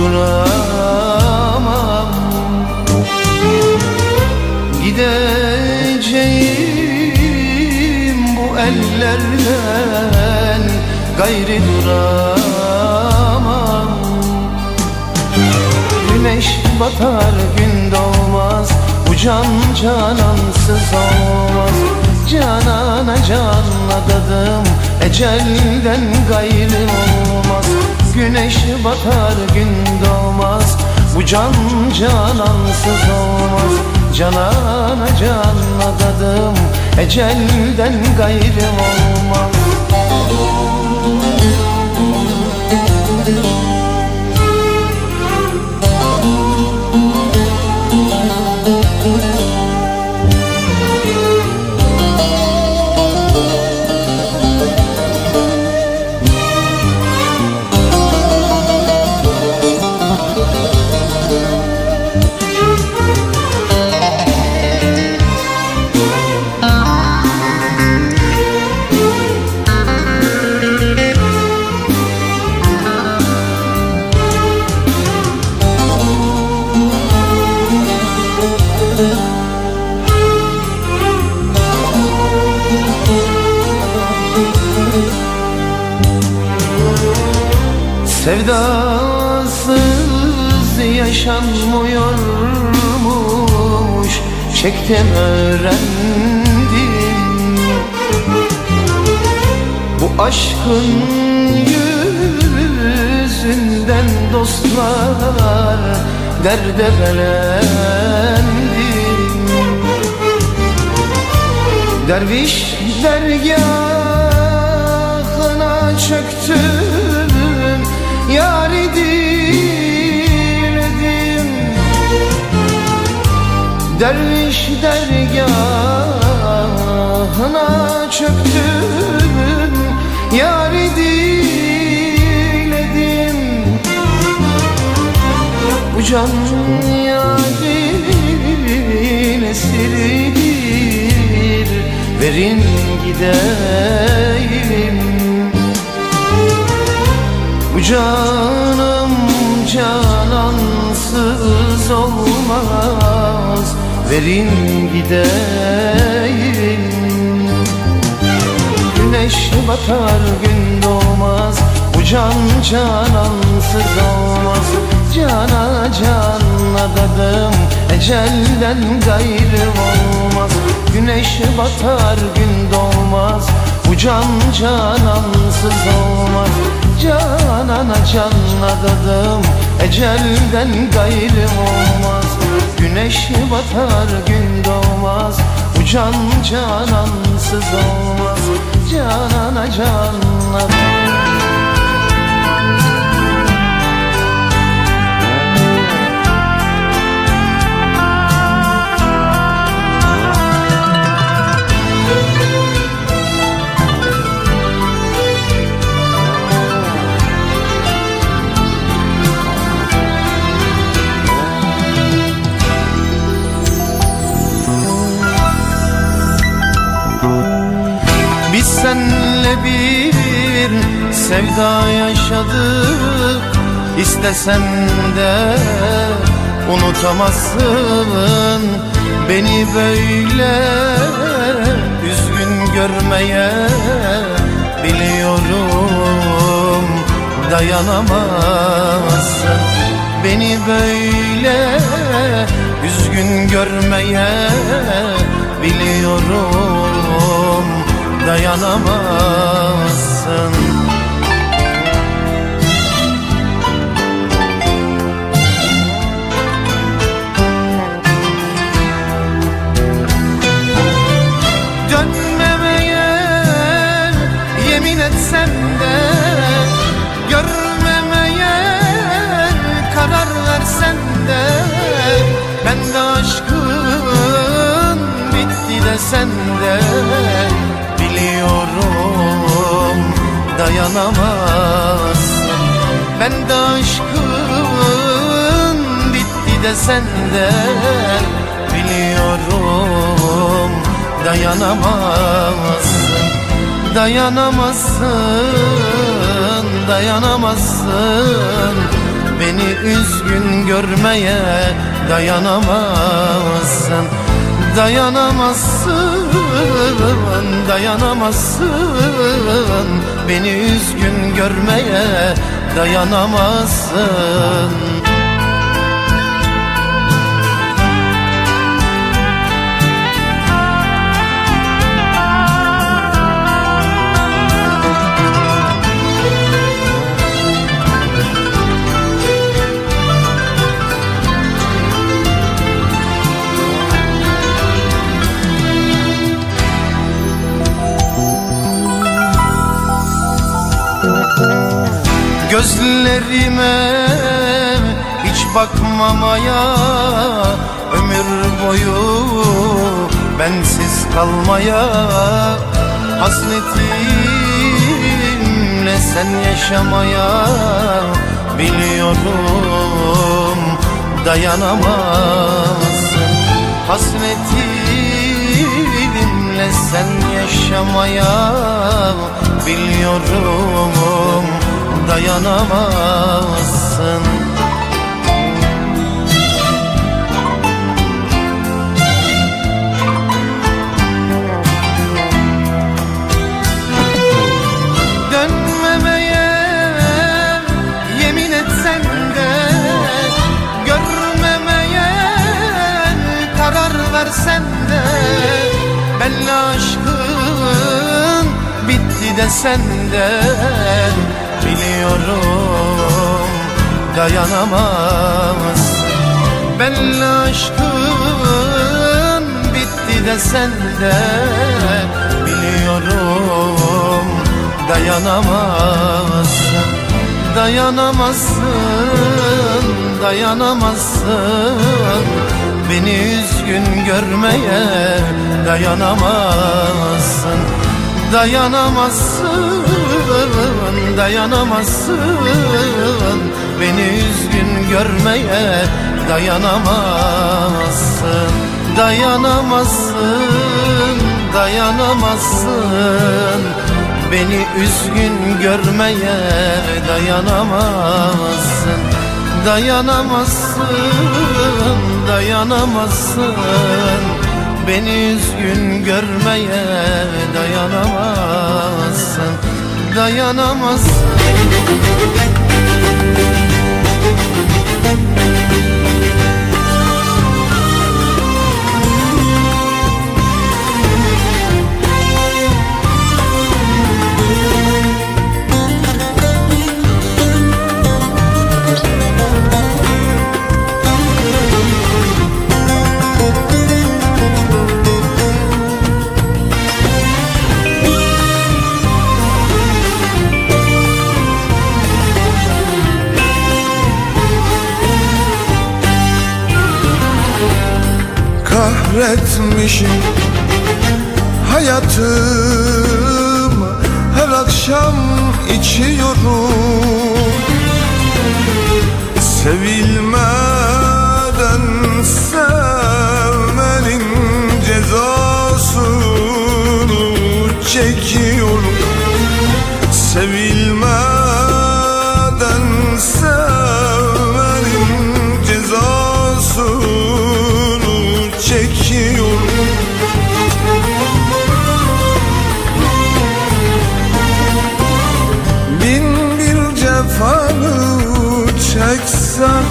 duramam Gideceğim bu ellerden gayri duramam. Güneş batar gün doğmaz Bu can canansız olmaz. Canana canla dadım Ecelden gayrı olmaz Güneş batar gün doğmaz. Bu can canansız olmaz. Canana canla dadım Ecelden gayrı olmaz yaşanmıyormuş. Çektim öğrendim. Bu aşkın yüzünden dostlar Derde belendim Derviş dergahına çöktüm Yari Derviş dergahına çöktüm Yari diledim Bu can yarin esiridir Verin gideyim. Bu canım canansız olmaz Verin gideyim. Güneş batar gün doğmaz. Bu can canansız olmaz. Cana canla dadım Ecelden gayrı olmaz. Güneş batar gün doğmaz. Bu can canansız olmaz. Canana canla dadım Ecelden gayrı olmaz Güneş batar gün doğmaz. Bu can canansız olmaz. Canana canla bir sevda yaşadık. İstesen de unutamazsın. Beni böyle üzgün görmeye biliyorum. Dayanamazsın. Beni böyle üzgün görmeye biliyorum dayanamazsın. Dönmemeye yemin etsem de Görmemeye karar versen de Ben de aşkın bitti desen de dayanamazsın. Ben de aşkın bitti de Biliyorum. Dayanamazsın Dayanamazsın, dayanamazsın. Beni üzgün görmeye dayanamazsın Dayanamazsın, dayanamazsın. Beni üzgün görmeye dayanamazsın Gözlerime hiç bakmamaya Ömür boyu bensiz kalmaya Hasretimle sen yaşamaya Biliyorum dayanamazsın. Hasretimle sen yaşamaya Biliyorum dayanamazsın. Dönmemeye yemin etsen de Görmemeye karar versen de Belli aşkın bitti desen de Biliyorum dayanamaz. Belli aşkın bitti de Biliyorum dayanamazsın. Dayanamazsın, dayanamazsın. Beni üzgün görmeye dayanamazsın. Dayanamazsın, dayanamazsın. Beni üzgün görmeye dayanamazsın. Dayanamazsın, dayanamazsın. Beni üzgün görmeye dayanamazsın. Dayanamazsın, dayanamazsın. Beni üzgün görmeye dayanamazsın Dayanamazsın kahretmişim Hayatım her akşam içiyorum Sevilmeden sevmenin cezasını çekiyorum Sevilmeden sevmenin çeksem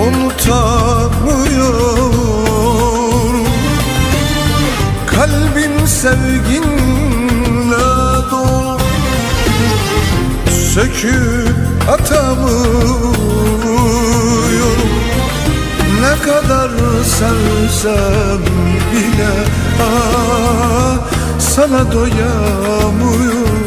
unutamıyorum. Kalbim sevginle dolu Söküp atamıyorum. Ne kadar sevsem bile ah, Sana doyamıyorum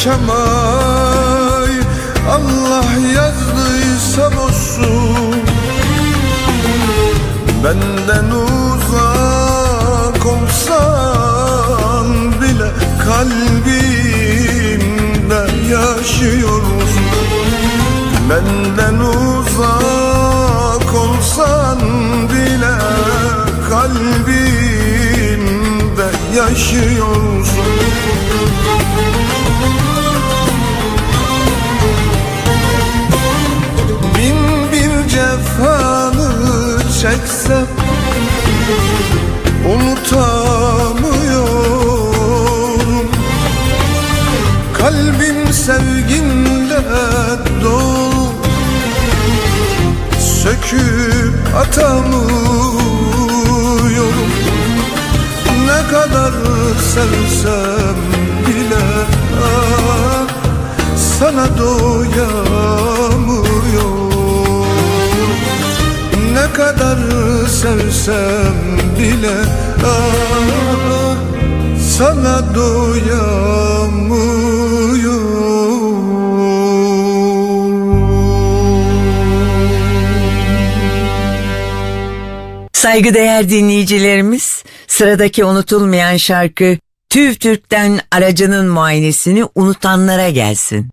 Yaşamayı Allah yazdıysa bozsun. Benden uzak olsan bile kalbimde yaşıyorsun. Benden uzak olsan bile kalbimde yaşıyorsun çeksem Unutamıyorum. Kalbim sevginle dolu Söküp atamıyorum. Ne kadar sevsem bile Sana doyamıyorum kadar sevsem bile ah, Sana doyamıyorum Saygıdeğer dinleyicilerimiz, sıradaki unutulmayan şarkı TÜV TÜRK'ten aracının muayenesini unutanlara gelsin.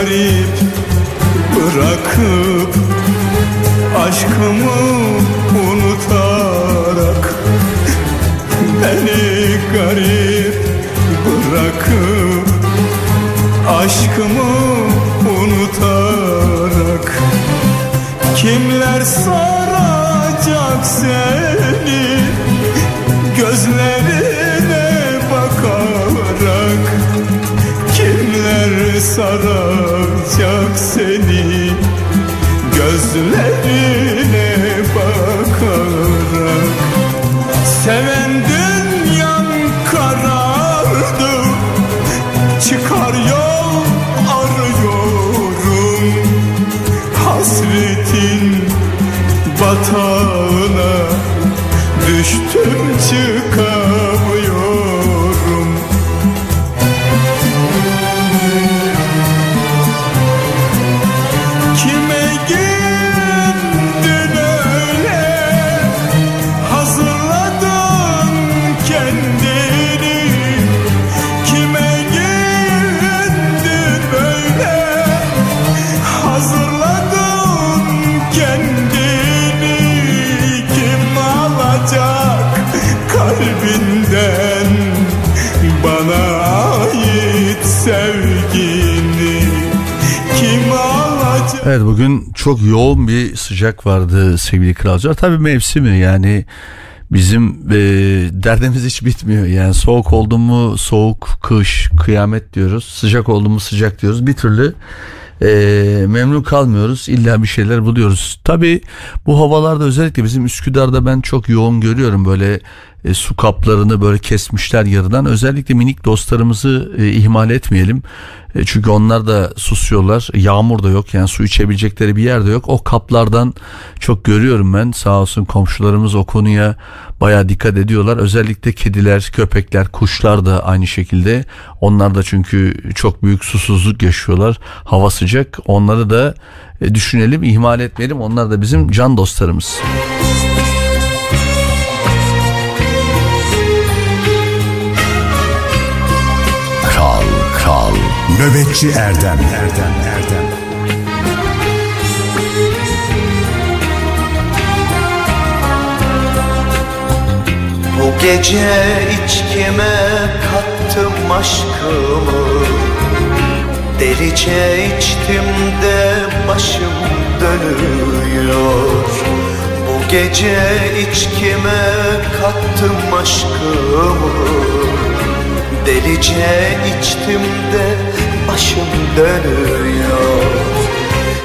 Garip bırakıp Aşkımı unutarak Beni garip bırakıp Aşkımı unutarak Kimler saracak seni? Gözlerine saracak seni. Gözlerine bakarak Seven dünyan karardı. Çıkar yol arıyorum. Hasretin batağına Düştüm çıkamıyorum çok yoğun bir sıcak vardı sevgili kralcılar. Tabii mevsimi yani bizim e, derdimiz hiç bitmiyor. Yani soğuk oldu mu soğuk, kış, kıyamet diyoruz. Sıcak oldu mu sıcak diyoruz. Bir türlü e, memnun kalmıyoruz. İlla bir şeyler buluyoruz. Tabii bu havalarda özellikle bizim Üsküdar'da ben çok yoğun görüyorum böyle e, su kaplarını böyle kesmişler yarıdan. Özellikle minik dostlarımızı e, ihmal etmeyelim. E, çünkü onlar da susuyorlar. Yağmur da yok yani su içebilecekleri bir yer de yok. O kaplardan çok görüyorum ben. Sağ olsun komşularımız o konuya baya dikkat ediyorlar. Özellikle kediler, köpekler, kuşlar da aynı şekilde. Onlar da çünkü çok büyük susuzluk yaşıyorlar. Hava sıcak. Onları da e, düşünelim, ihmal etmeyelim. Onlar da bizim can dostlarımız. Nöbetçi Erdem. Erdem Erdem. Bu gece içkime kattım aşkımı. Delice içtim de başım dönüyor. Bu gece içkime kattım aşkımı Delice içtim de başım dönüyor.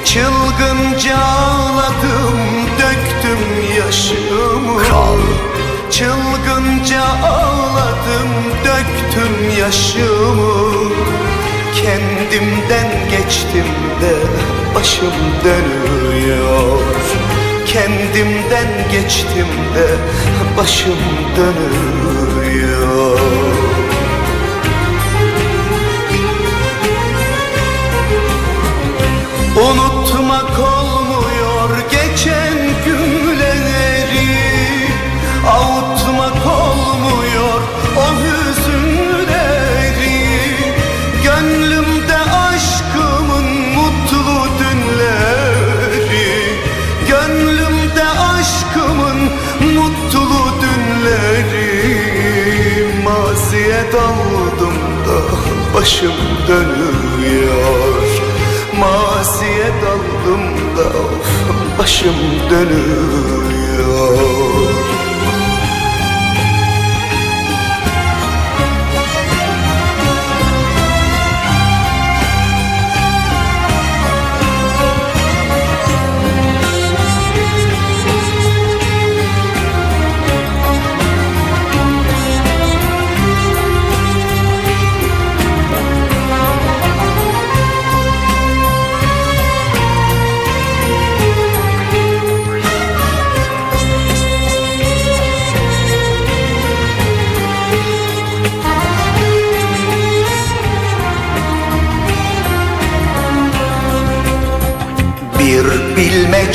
Çılgınca ağladım döktüm yaşımı. Çılgınca ağladım döktüm yaşımı. Kendimden geçtim de başım dönüyor. Kendimden geçtim de başım dönüyor Unutmak olmuyor geçen günleri Avutmak olmuyor o hüzünleri. Gönlümde aşkımın mutlu dünleri Gönlümde aşkımın mutlu dünleri Maziye daldım da başım dönüyor başım dönüyor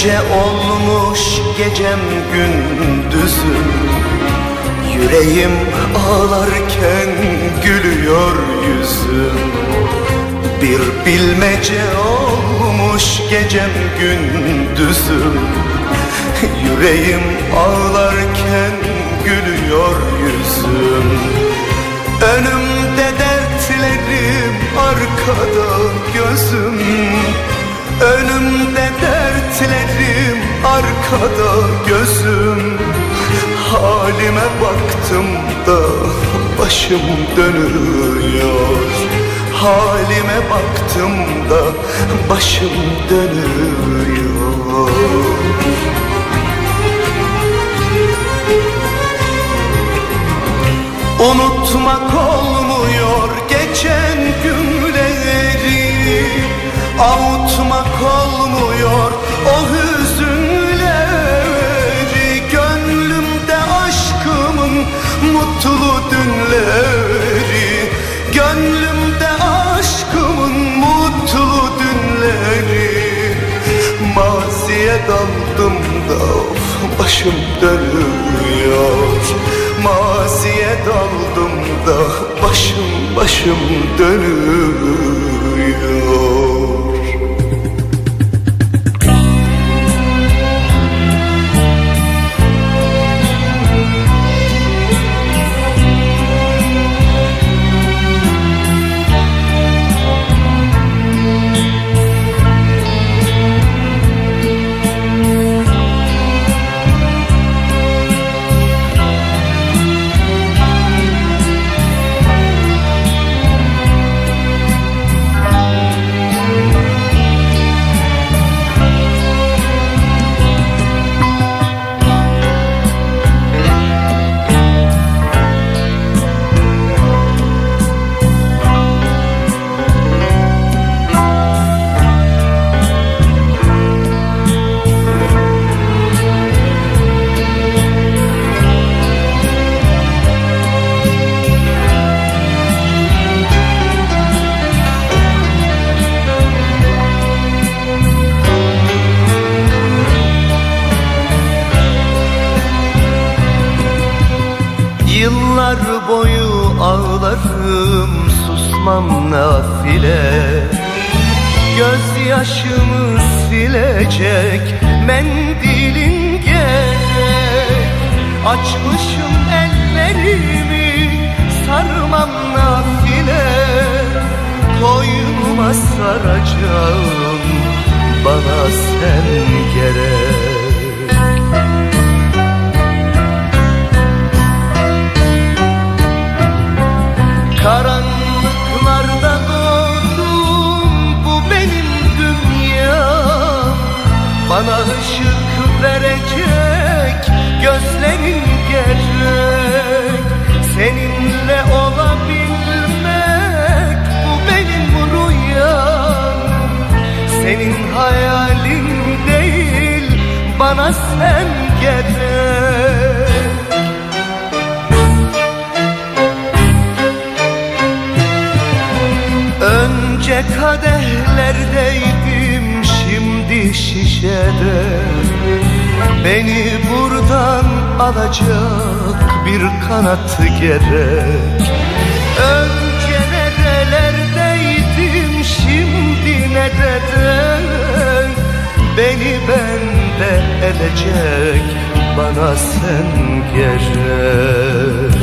bilmece olmuş gecem gündüzüm Yüreğim ağlarken gülüyor yüzüm Bir bilmece olmuş gecem gündüzüm Yüreğim ağlarken gülüyor yüzüm Önümde dertlerim arkada gözüm. Önümde dertlerim arkada gözüm. Halime baktım da başım dönüyor. Halime baktım da başım dönüyor. Unutmak olmuyor geçen günleri. Avutmak dünleri Gönlümde aşkımın mutlu dünleri Maziye daldım da başım dönüyor. Maziye daldım da başım başım dönüyor Nafile Gözyaşımı silecek mendilin gerek. Açmışım ellerimi sarmam nafile Koynuma saracağım bana sen gerek. Karanlıklarda Bana ışık verecek gözlerin gerek Seninle olabilmek bu benim rüyam. Senin hayalin değil bana sen gerek Önce kadehlerdeydim şişede Beni buradan alacak bir kanat gerek. Önce nerelerdeydim şimdi nerede? Beni bende edecek bana sen gerek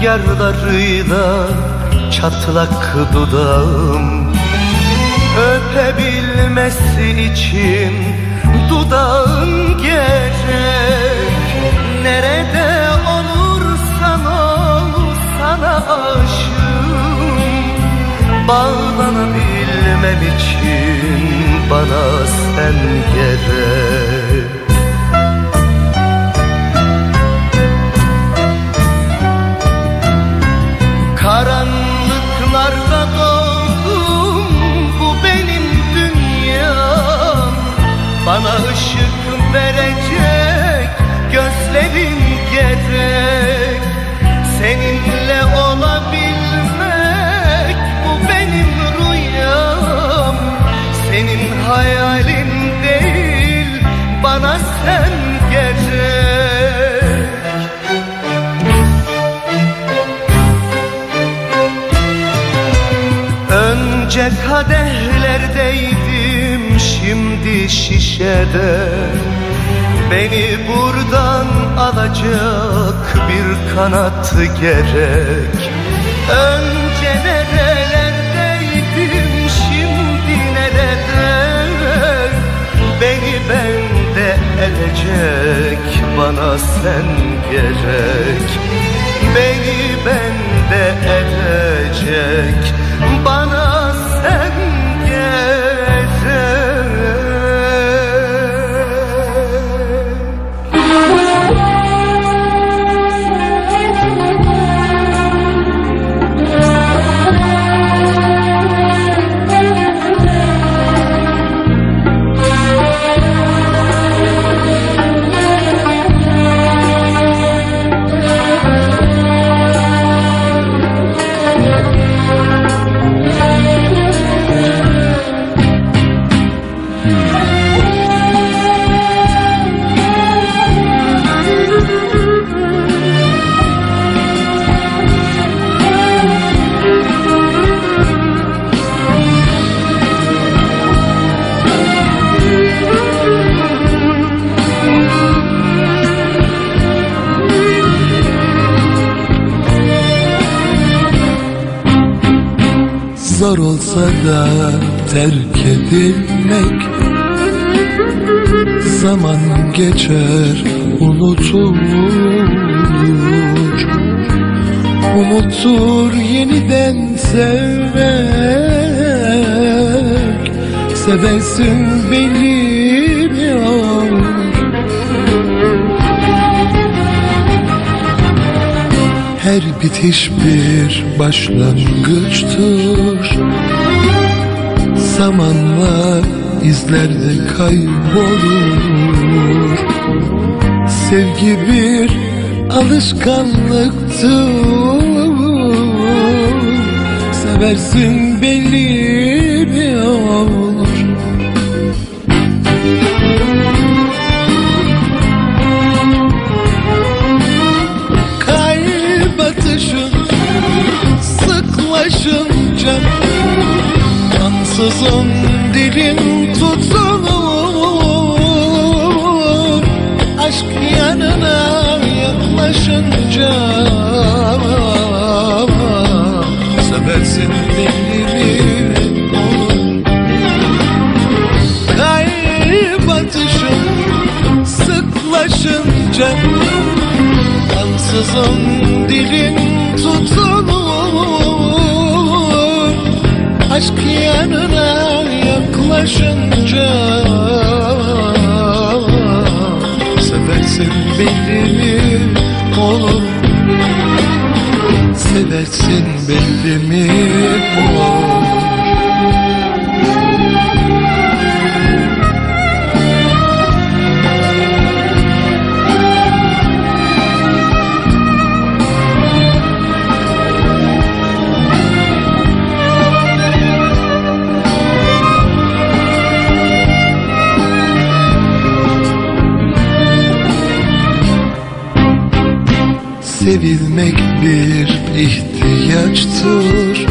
rüzgarlarıyla çatlak dudağım. Öpebilmesi için dudağın gerek. Nerede olursan ol sana aşığım. Bağlanabilmem için bana sen gerek Bana ışık verecek gözlerin gerek Seninle olabilmek bu benim rüyam. Senin hayalin değil bana sen gerek Önce kadehlerdeydim şimdi şişede Beni buradan alacak bir kanat gerek. Önce nerelerdeydim şimdi nerede Beni bende edecek bana sen gerek. Beni bende edecek bana olsa da terk edilmek. Zaman geçer unutulur. Umuttur yeniden sevmek. Seversin bilmiyor Her bitiş bir başlangıçtır Zamanla izlerde kaybolur. Sevgi bir alışkanlıktır. Seversin belli mi olur Kalp atışın sıklaşınca Ansızın dilim tutulur. Aşk yanına yaklaşınca. Seversin beni olur. Kalp atışın sıklaşınca. Ansızın dilin tutulur Aşk yanına yaklaşınca. Seversin belli mi olur Seversin belli mi olur Sevilmek bir ihtiyaçtır.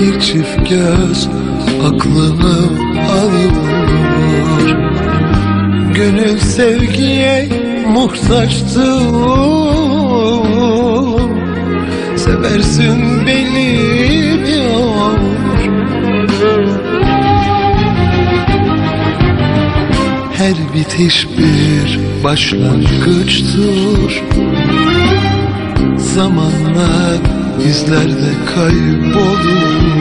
Bir çift göz aklını alır Gönül sevgiye muhtaçtır. Seversin beni olur Her bitiş bir başlangıçtır Zamanla izlerde kaybolur.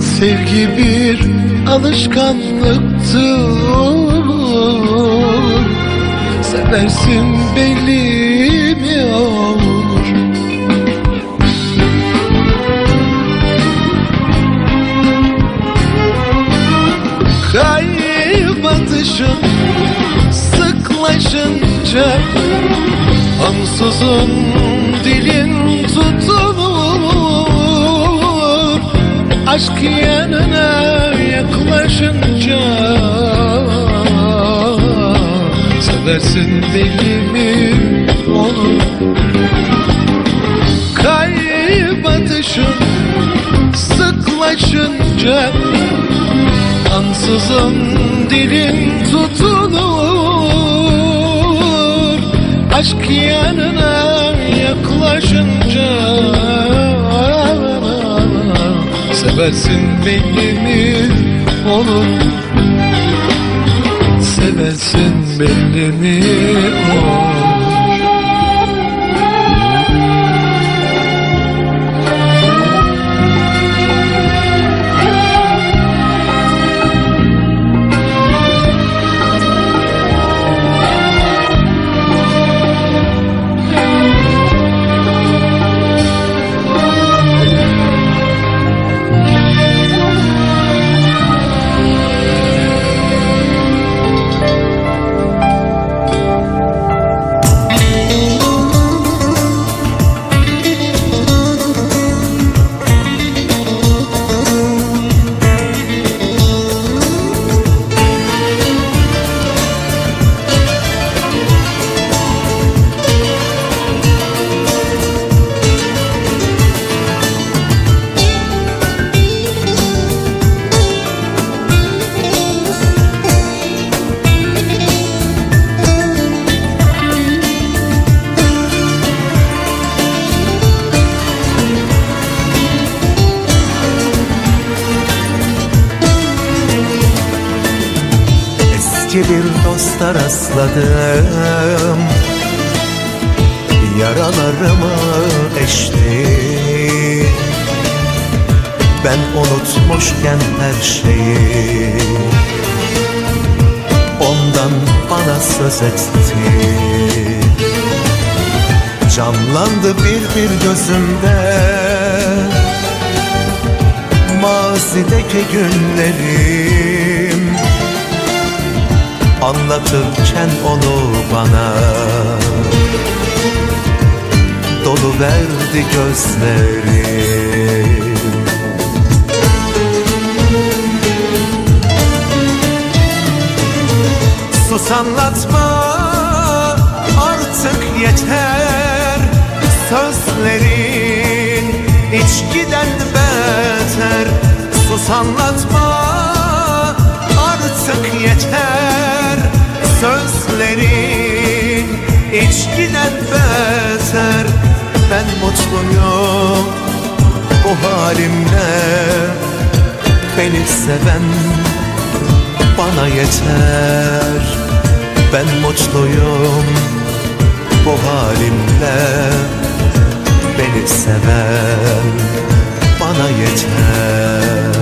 Sevgi bir alışkanlıktır Seversin belli mi olur? Kalp atışın sıklaşınca Ansızın dilin tutulur. Aşk yanına yaklaşınca Seversin deli mi olur Kalp atışın sıklaşınca Ansızın dilin tutulur Aşk yanına yaklaşınca. Seversin beni mi olur Seversin beni mi olur rastladım Yaralarımı eşti. Ben unutmuşken her şeyi Ondan bana söz etti. Canlandı bir bir gözümde. Mazideki günlerim Anlatırken onu bana. Dolu verdi gözlerim Sus anlatma artık yeter. Sözlerin içkiden beter. Sus anlatma artık yeter Sözlerin içkiden beter Ben mutluyum bu halimle. Beni seven bana yeter. Ben mutluyum bu halimle. Beni seven bana yeter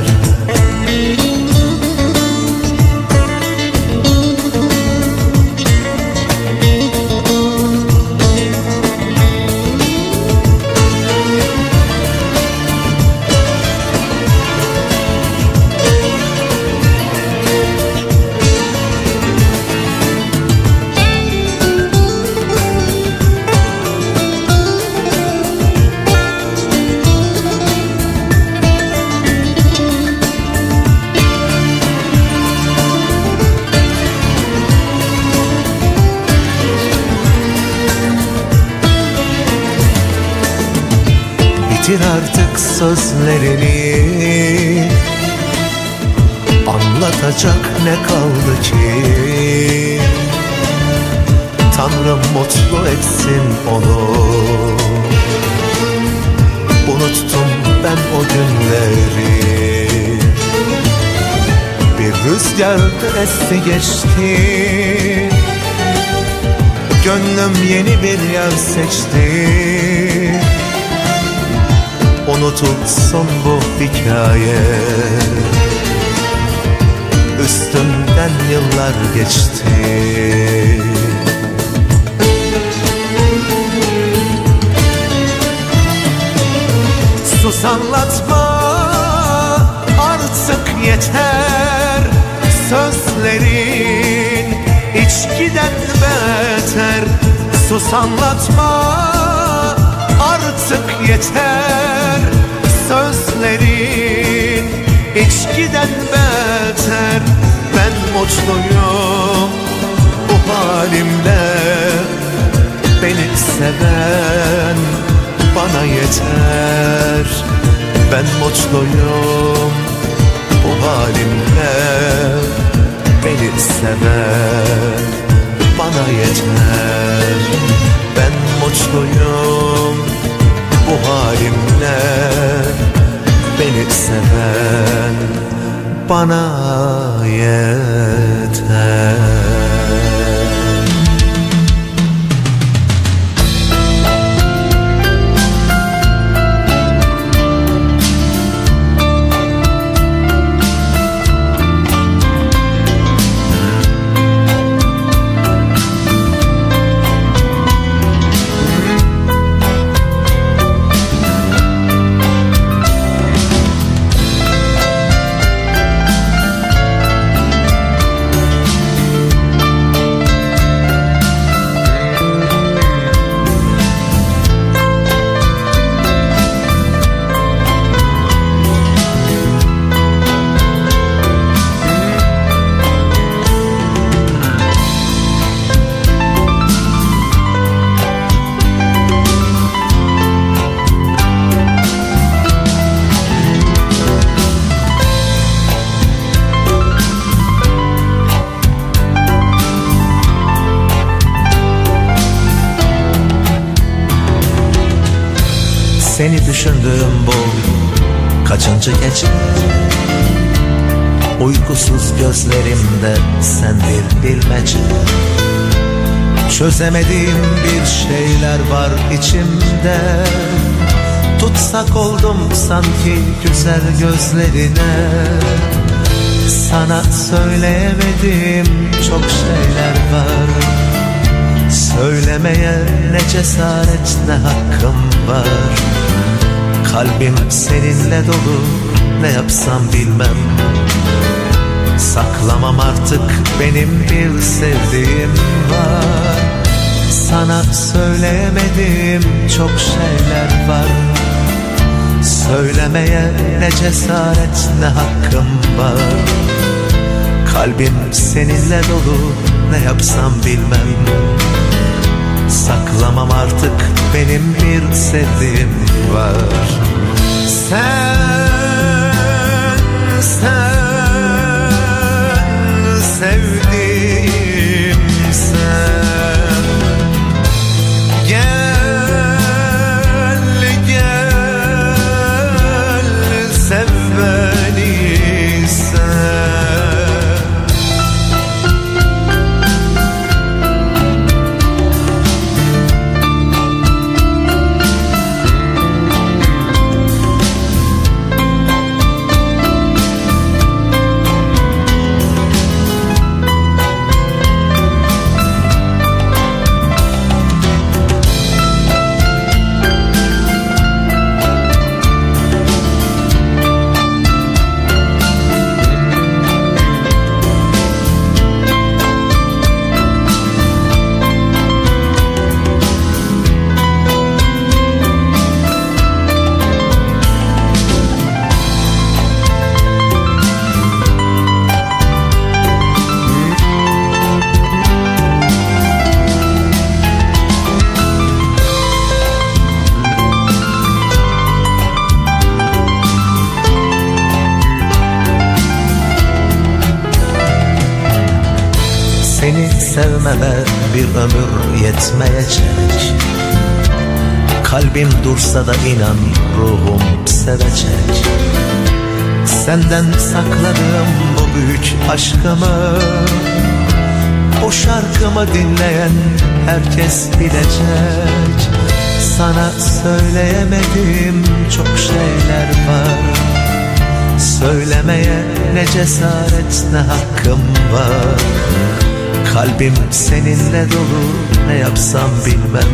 sözlerini Anlatacak ne kaldı ki? Tanrım mutlu etsin onu. Unuttum ben o günleri. Bir rüzgarda esti geçti. Gönlüm yeni bir yer seçti Unutulsun bu hikaye. Üstümden yıllar geçti. Sus anlatma artık yeter. Sözlerin içkiden beter. Sus anlatma artık yeter Sözlerin içkiden beter. Ben mutluyum bu halimle Beni seven bana yeter. Ben mutluyum bu halimle Beni seven bana yeter. Ben mutluyum halimle Beni seven bana yeter Seni düşündüğüm bu. Kaçıncı gece? Uykusuz gözlerimde sen bir bilmece Çözemediğim bir şeyler var içimde. Tutsak oldum sanki güzel gözlerine. Sana söyleyemediğim çok şeyler var Söylemeye ne cesaret ne hakkım var? Kalbim seninle dolu ne yapsam bilmem. Saklamam artık benim bir sevdiğim var. Sana söyleyemediğim çok şeyler var. Söylemeye ne cesaret ne hakkım var? Kalbim seninle dolu ne yapsam bilmem Saklamam artık benim bir sevdiğim var. Sen, sevmeme bir ömür yetmeyecek. Kalbim dursa da inan ruhum sevecek. Senden sakladığım bu büyük aşkımı O şarkımı dinleyen herkes bilecek. Sana söyleyemediğim çok şeyler var. Söylemeye ne cesaret ne hakkım var Kalbim seninle dolu ne yapsam bilmem.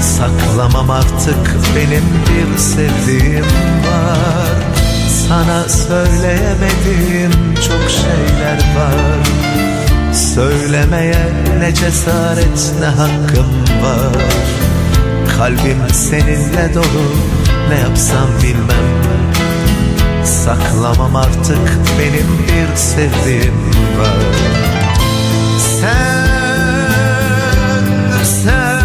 Saklamam artık benim bir sevdiğim var. Sana söyleyemediğim çok şeyler var. Söylemeye ne cesaret ne hakkım var. Kalbim seninle dolu ne yapsam bilmem. Saklamam artık benim bir sevdiğim var Sen, sen,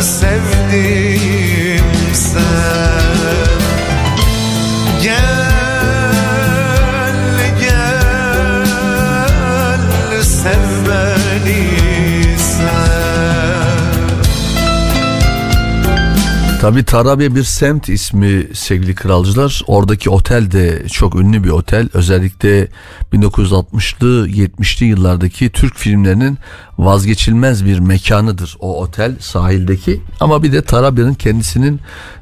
sevdiğim sen Gel, Tabi Tarabya bir semt ismi sevgili kralcılar. Oradaki otel de çok ünlü bir otel. Özellikle 1960'lı 70'li yıllardaki Türk filmlerinin vazgeçilmez bir mekanıdır o otel sahildeki. Ama bir de Tarabya'nın kendisinin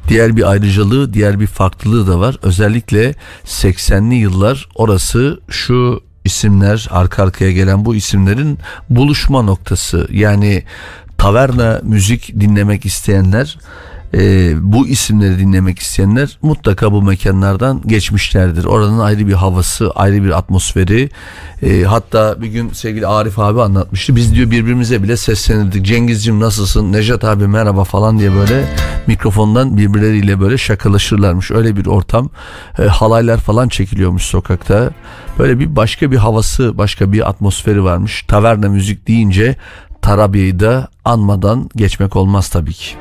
diğer bir ayrıcalığı, diğer bir farklılığı da var. Özellikle 80'li yıllar orası şu isimler arka arkaya gelen bu isimlerin buluşma noktası. Yani taverna müzik dinlemek isteyenler e, bu isimleri dinlemek isteyenler mutlaka bu mekanlardan geçmişlerdir. Oranın ayrı bir havası, ayrı bir atmosferi. E, hatta bir gün sevgili Arif abi anlatmıştı. Biz diyor birbirimize bile seslenirdik. Cengizciğim nasılsın? Nejat abi merhaba falan diye böyle mikrofondan birbirleriyle böyle şakalaşırlarmış. Öyle bir ortam. E, halaylar falan çekiliyormuş sokakta. Böyle bir başka bir havası, başka bir atmosferi varmış. Taverna müzik deyince Tarabya'yı da anmadan geçmek olmaz tabii ki.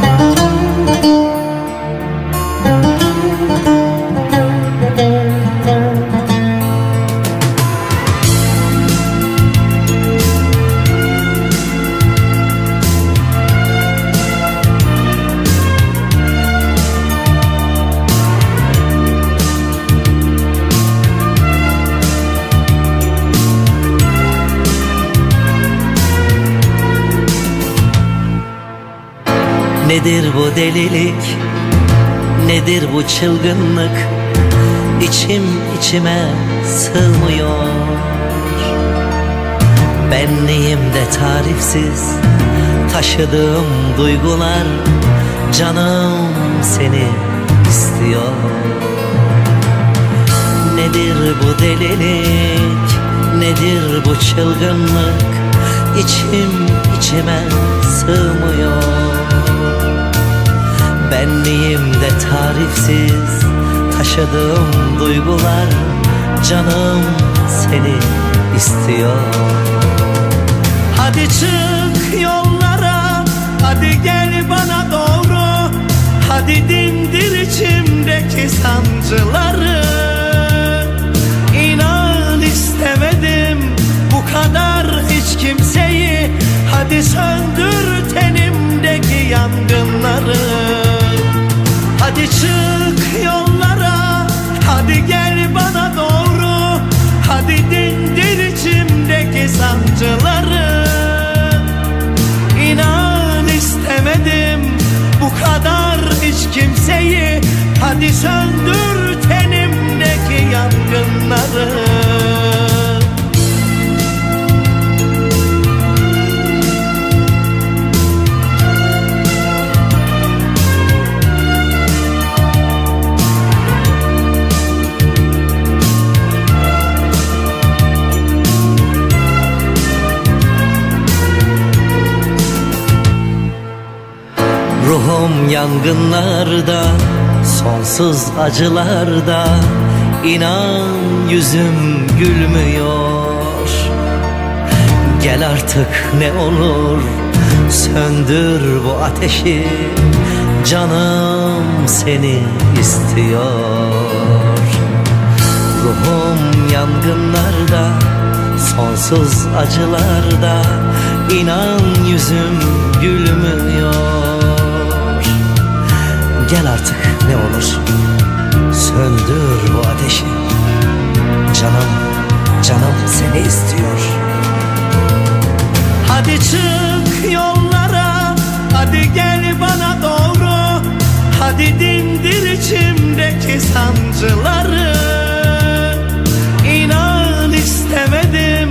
Thank you. Nedir bu delilik? Nedir bu çılgınlık? İçim içime sığmıyor. Benliğimde tarifsiz? Taşıdığım duygular Canım seni istiyor. Nedir bu delilik? Nedir bu çılgınlık? İçim içime sığmıyor Benliğimde tarifsiz. Taşıdığım duygular Canım seni istiyor. Hadi çık yollara Hadi gel bana doğru. Hadi dindir içimdeki sancıları. İnan istemedim bu kadar hiç kimseyi. Hadi söndür tenimdeki yangınları Hadi çık yollara Hadi gel bana doğru. Hadi dindir içimdeki sancıları. İnan istemedim bu kadar hiç kimseyi. Hadi söndür tenimdeki yangınları Ruhum yangınlarda Sonsuz acılarda. İnan yüzüm gülmüyor. Gel artık ne olur Söndür bu ateşi. Canım seni istiyor. Ruhum yangınlarda Sonsuz acılarda. İnan yüzüm gülmüyor Gel artık ne olur. Söndür bu ateşi. Canım, canım seni istiyor. Hadi çık yollara. Hadi gel bana doğru. Hadi dindir içimdeki sancıları. İnan istemedim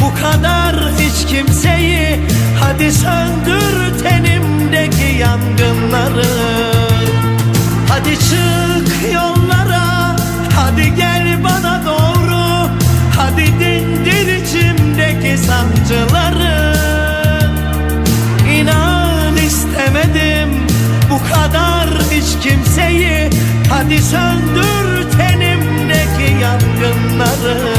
bu kadar hiç kimseyi. Hadi söndür tenimdeki yangınları Hadi çık yollara Hadi gel bana doğru. Hadi dindir içimdeki sancıları. İnan istemedim bu kadar hiç kimseyi. Hadi söndür tenimdeki yangınları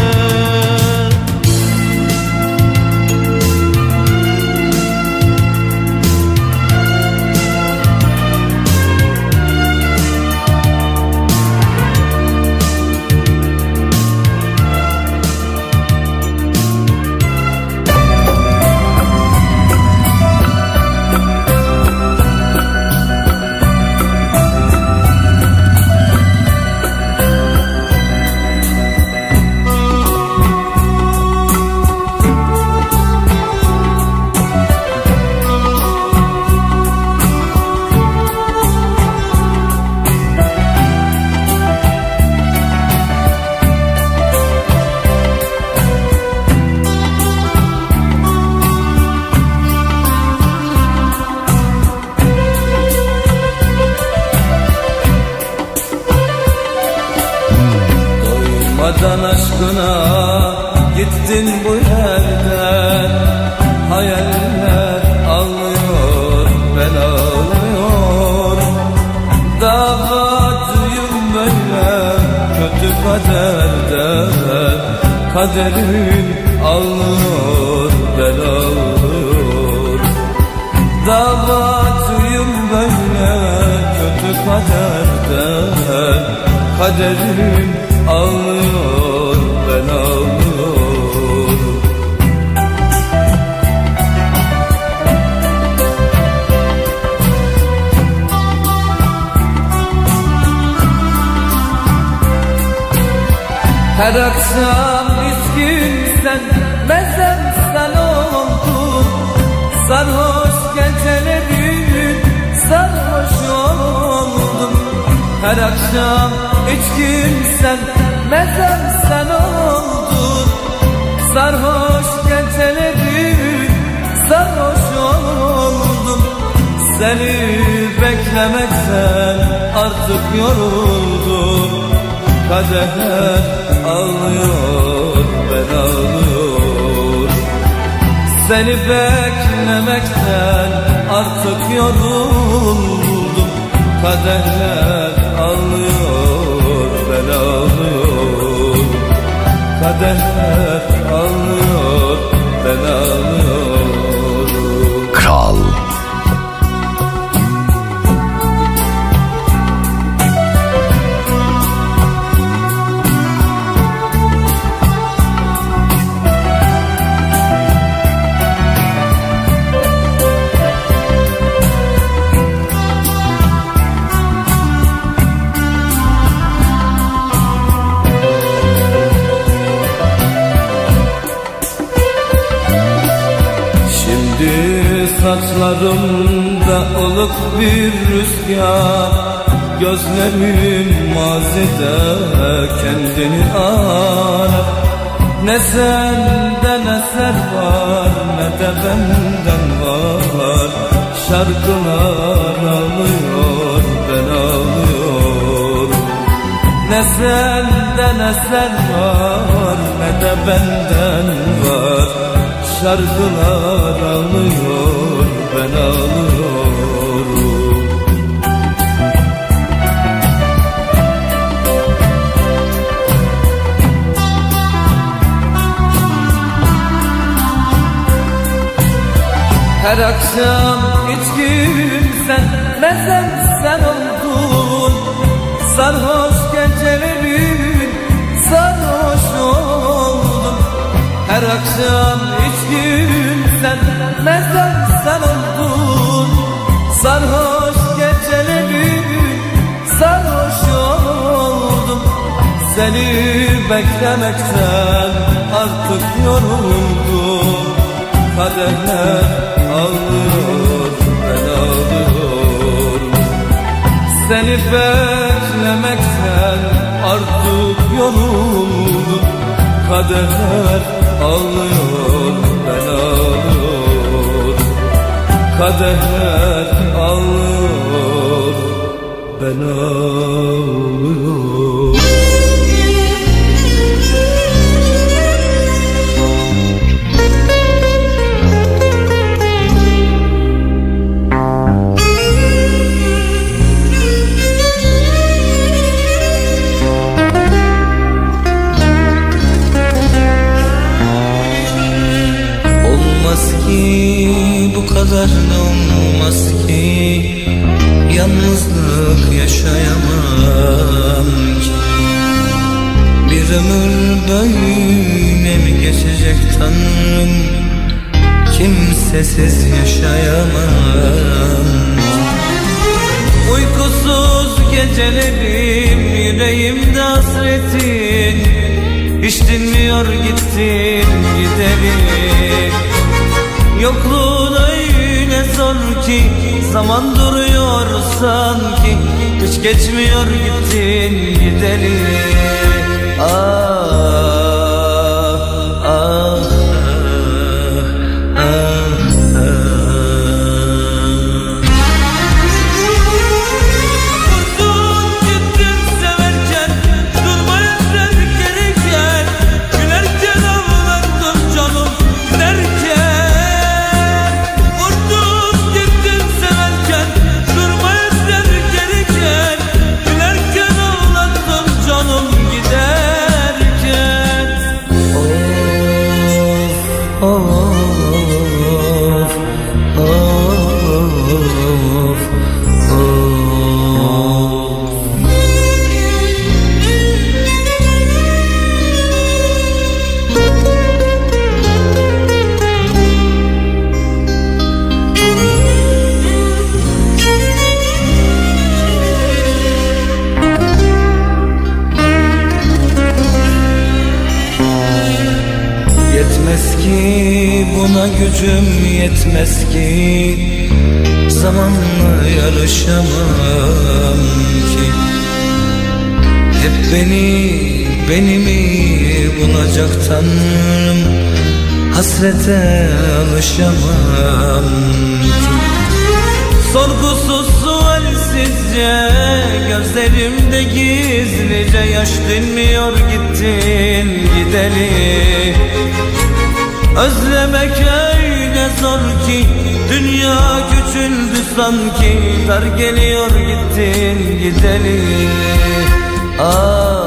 aşkına gittin bu yerden. Hayaller ağlıyor ben ağlıyorum. Davatıyım böyle kötü kaderden Kaderim ağlıyor ben ağlıyorum. Davatıyım böyle kötü kaderden Kaderim ağlıyor Her akşam içkin sen mezem sen oldun. Sarhoş gecelerin Her akşam üç gün sen mezem sen oldun. Sarhoş geceleri sarhoş oldum. Seni beklemekten artık yoruldum. Kader ağlıyor ben ağlıyor. Seni beklemekten artık yoruldum. Kaderler ağlıyor ben ağlıyorum Kaderler ağlıyor ben ağlıyorum ılık bir rüzgar Gözlerim mazide kendini arar Ne senden eser var ne de benden var. Şarkılar ağlıyor ben ağlıyorum ne senden eser var ne de benden var. Şarkılar ağlıyor ben ağlıyorum Her akşam üç gün sen mezem sen oldun. Sarhoş gecelerin sarhoş oldum Her akşam üç gün sen mezem sen oldun. Sarhoş gecelerin sarhoş oldum. Seni beklemekten artık yoruldum. Kaderler beklemekten artık yoruldum Kaderler ağlıyor ben ağlıyorum Kaderler ağlıyor ben ağlıyorum bu kadar ne olmaz ki? Yalnızlık yaşayamam ki. Bir ömür böyle mi geçecek tanrım? Kimsesiz yaşayamam Uykusuz gecelerim yüreğimde hasretin. Hiç dinmiyor gittin gidelim Yokluğun öyle zor ki Zaman duruyor sanki. Hiç geçmiyor gittin gidelim Ah gücüm yetmez ki Zamanla yarışamam ki. Hep beni, beni mi bulacak tanrım? Hasrete alışamam Sorgusuz sualsizce Gözlerimde gizlice Yaş dinmiyor gittin gideli Özlemek öyle zor ki Dünya küçüldü sanki. Dar geliyor gittin gideli Ah,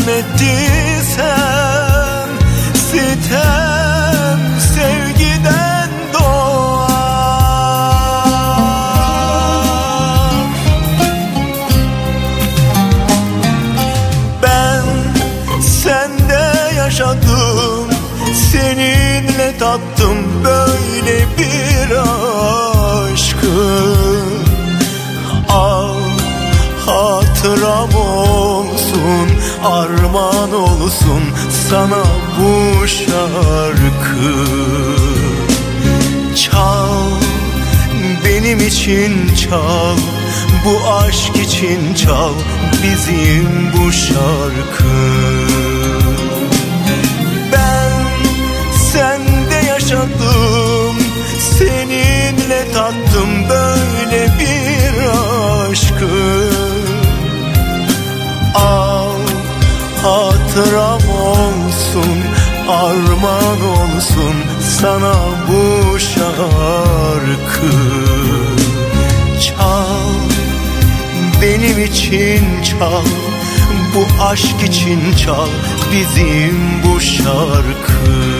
Ettiysem Sitem sevgiden doğar. Ben sende yaşadım Seninle tattım böyle bir aşkı. Al hatıram olsun Armağan olsun sana bu şarkı. Çal benim için çal Bu aşk için çal bizim bu şarkı. Ben sende yaşadım Seninle tattım böyle bir aşkı. Al hatıram olsun Armağan olsun sana bu şarkı. Çal benim için çal Bu aşk için çal bizim bu şarkı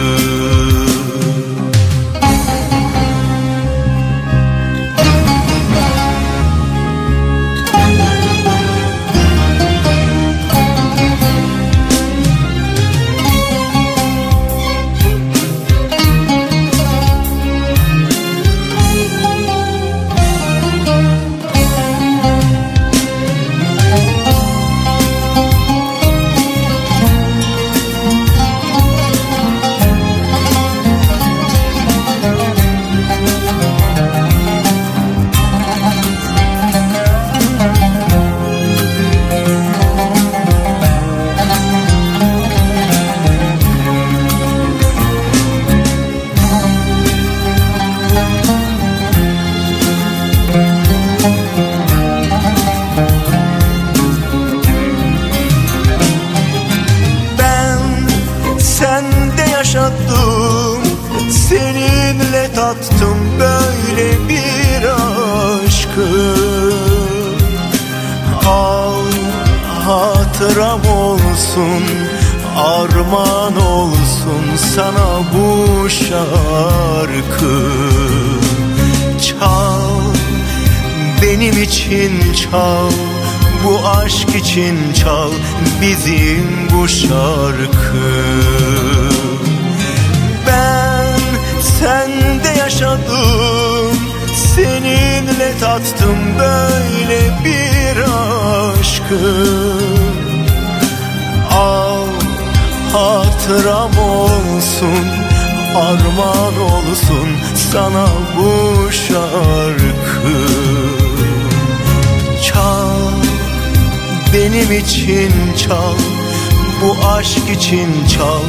için çal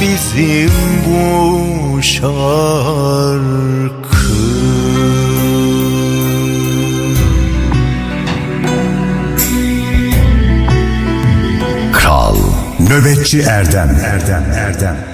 bizim bu şarkı. Kral Nöbetçi Erdem. Erdem Erdem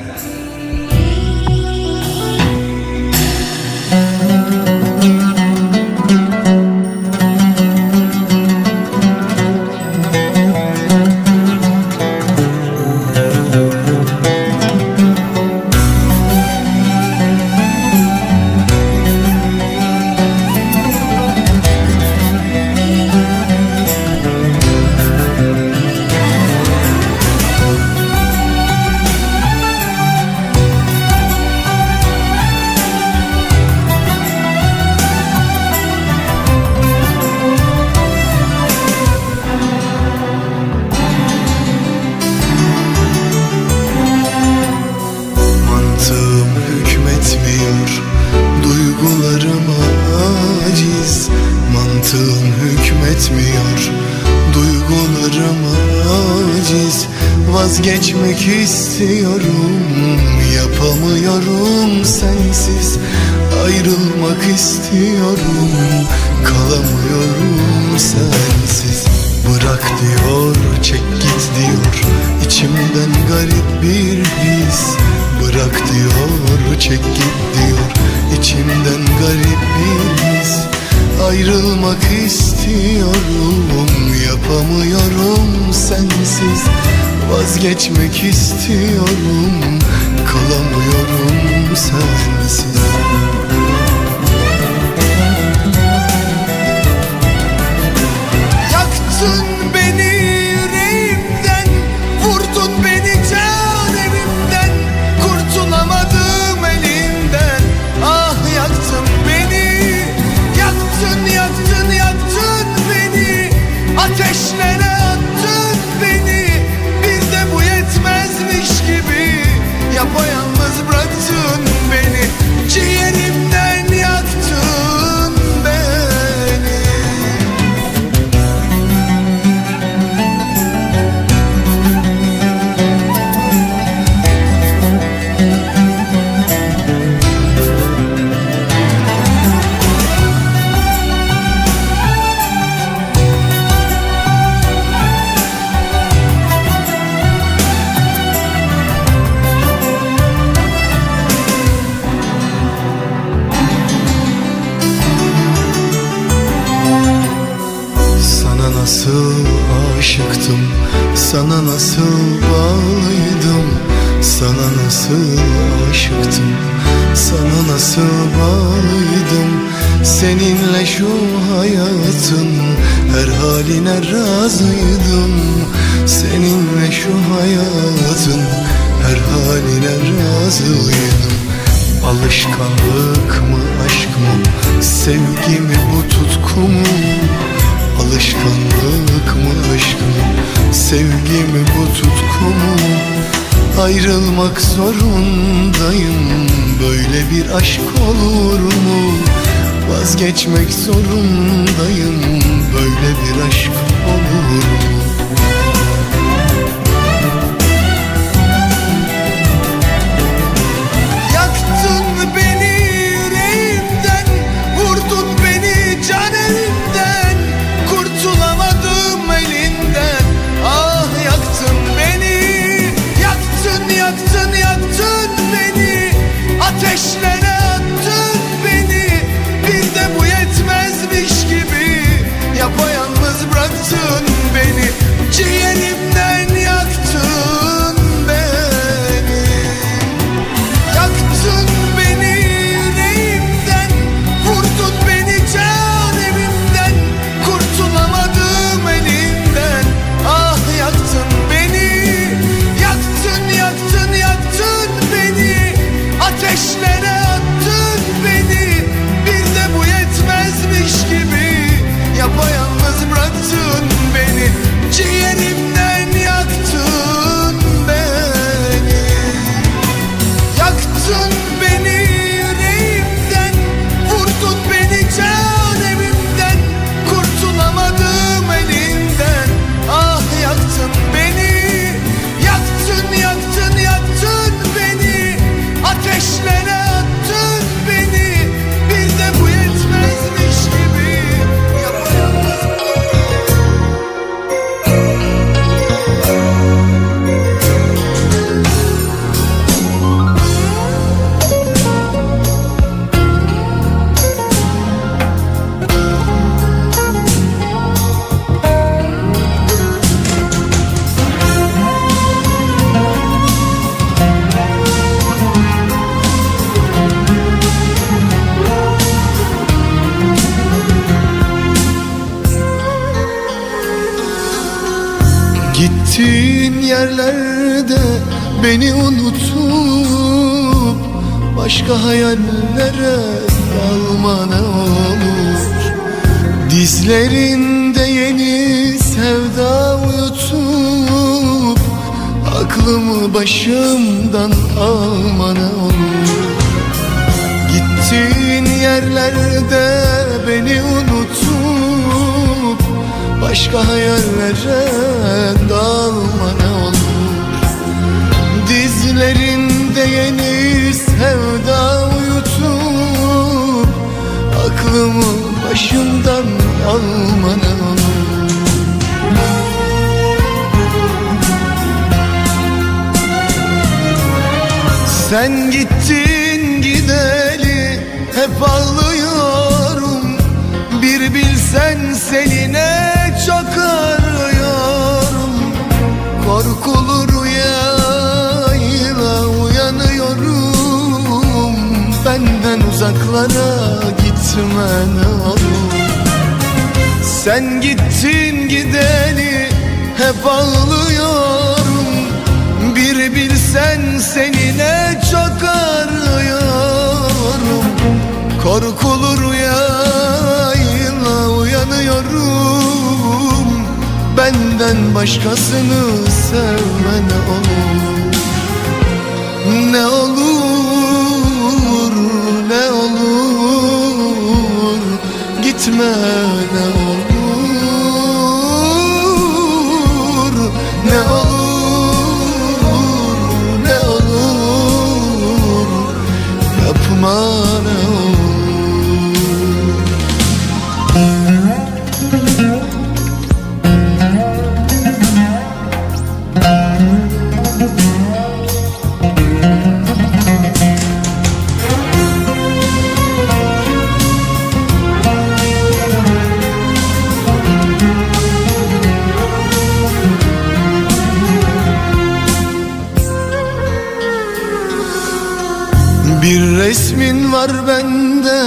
Bir resmin var bende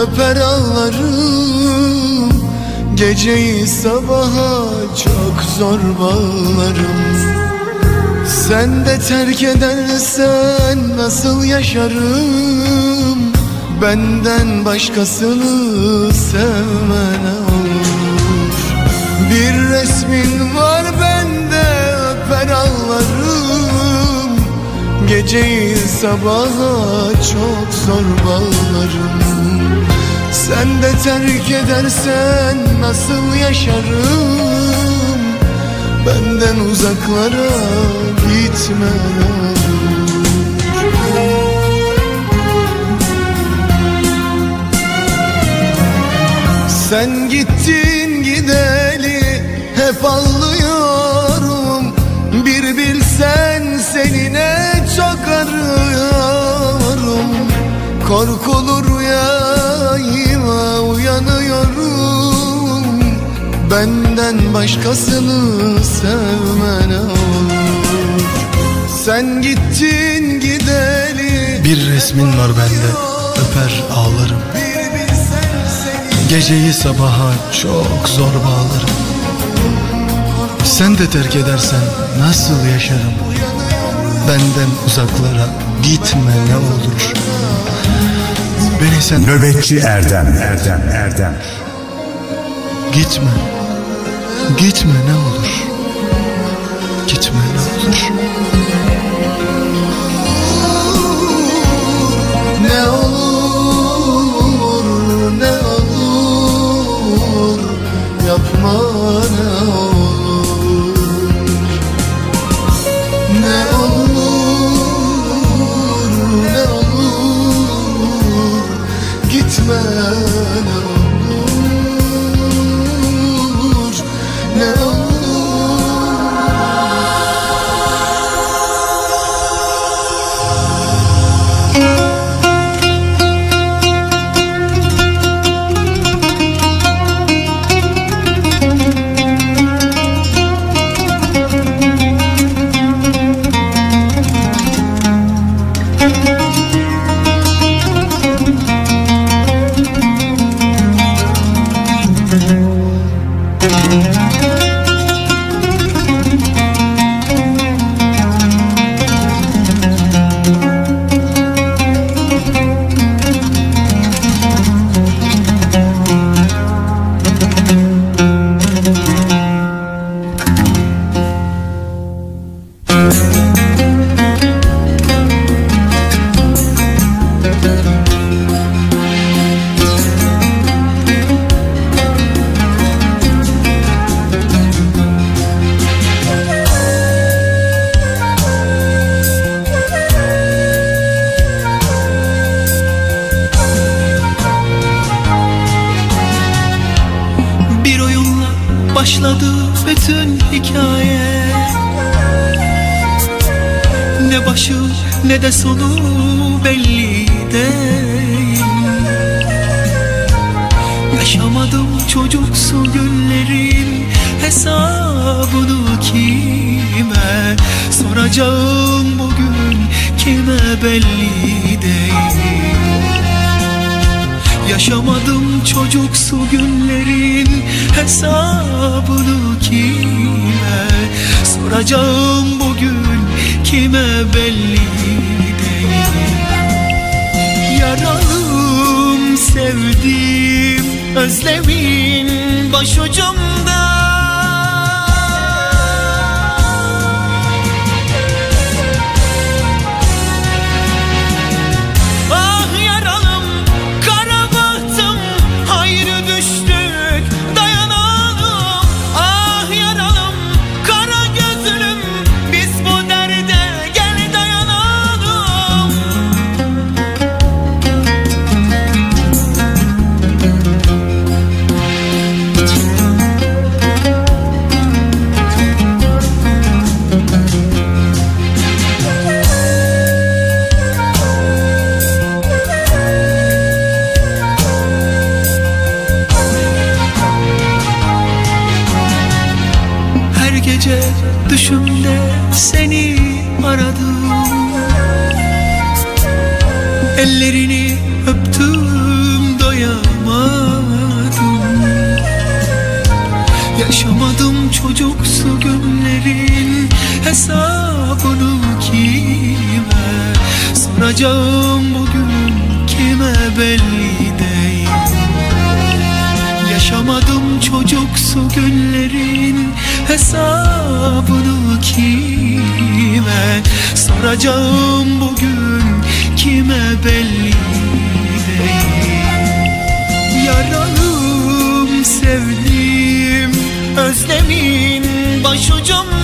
öper ağlarım Geceyi sabaha çok zor bağlarım. Sen de terk edersen nasıl yaşarım? Benden başkasını sevme ne olur Bir resmin var bende öper ağlarım Geceyi sabaha çok zor bağlarım. Sen de terk edersen nasıl yaşarım? Benden uzaklara gitme. Sen gittin gideli hep ağlıyorum Korkulu rüyayla uyanıyorum. Benden başkasını sevme ne olur. Sen gittin gideli. Bir resmin var bende öper ağlarım. Geceyi sabaha çok zor bağlarım. Sen de terk edersen nasıl yaşarım? Benden uzaklara gitme ne olur Beni sen Nöbetçi Erdem. Erdem Erdem. Gitme. Gitme ne olur. Gitme ne olur Soracağım bugün kime belli değil. Yaşamadım çocuksu günlerin hesabını kime? Soracağım bugün kime belli değil. Yaralım sevdim özlemin başucumda Soracağım bugün kime belli değil. Yaşamadım çocuksu günlerin hesabını kime? Soracağım bugün kime belli değil. Yaralım sevdim özlemin başucumda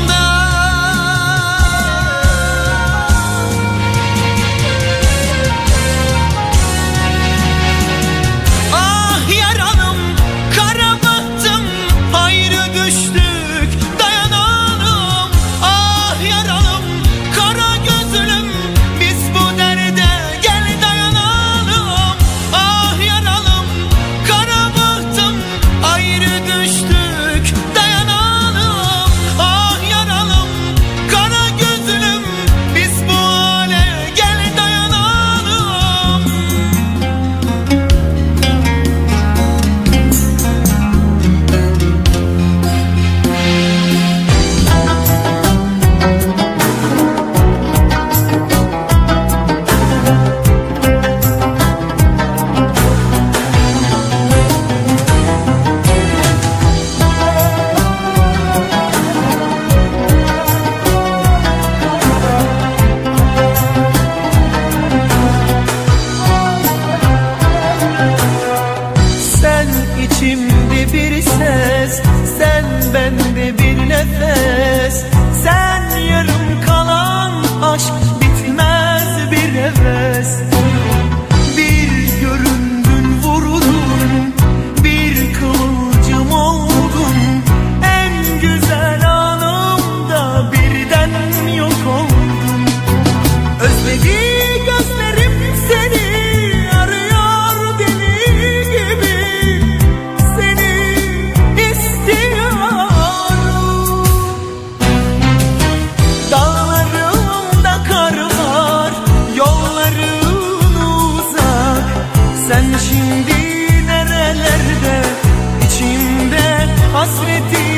şimdi nerelerde? İçimde hasretim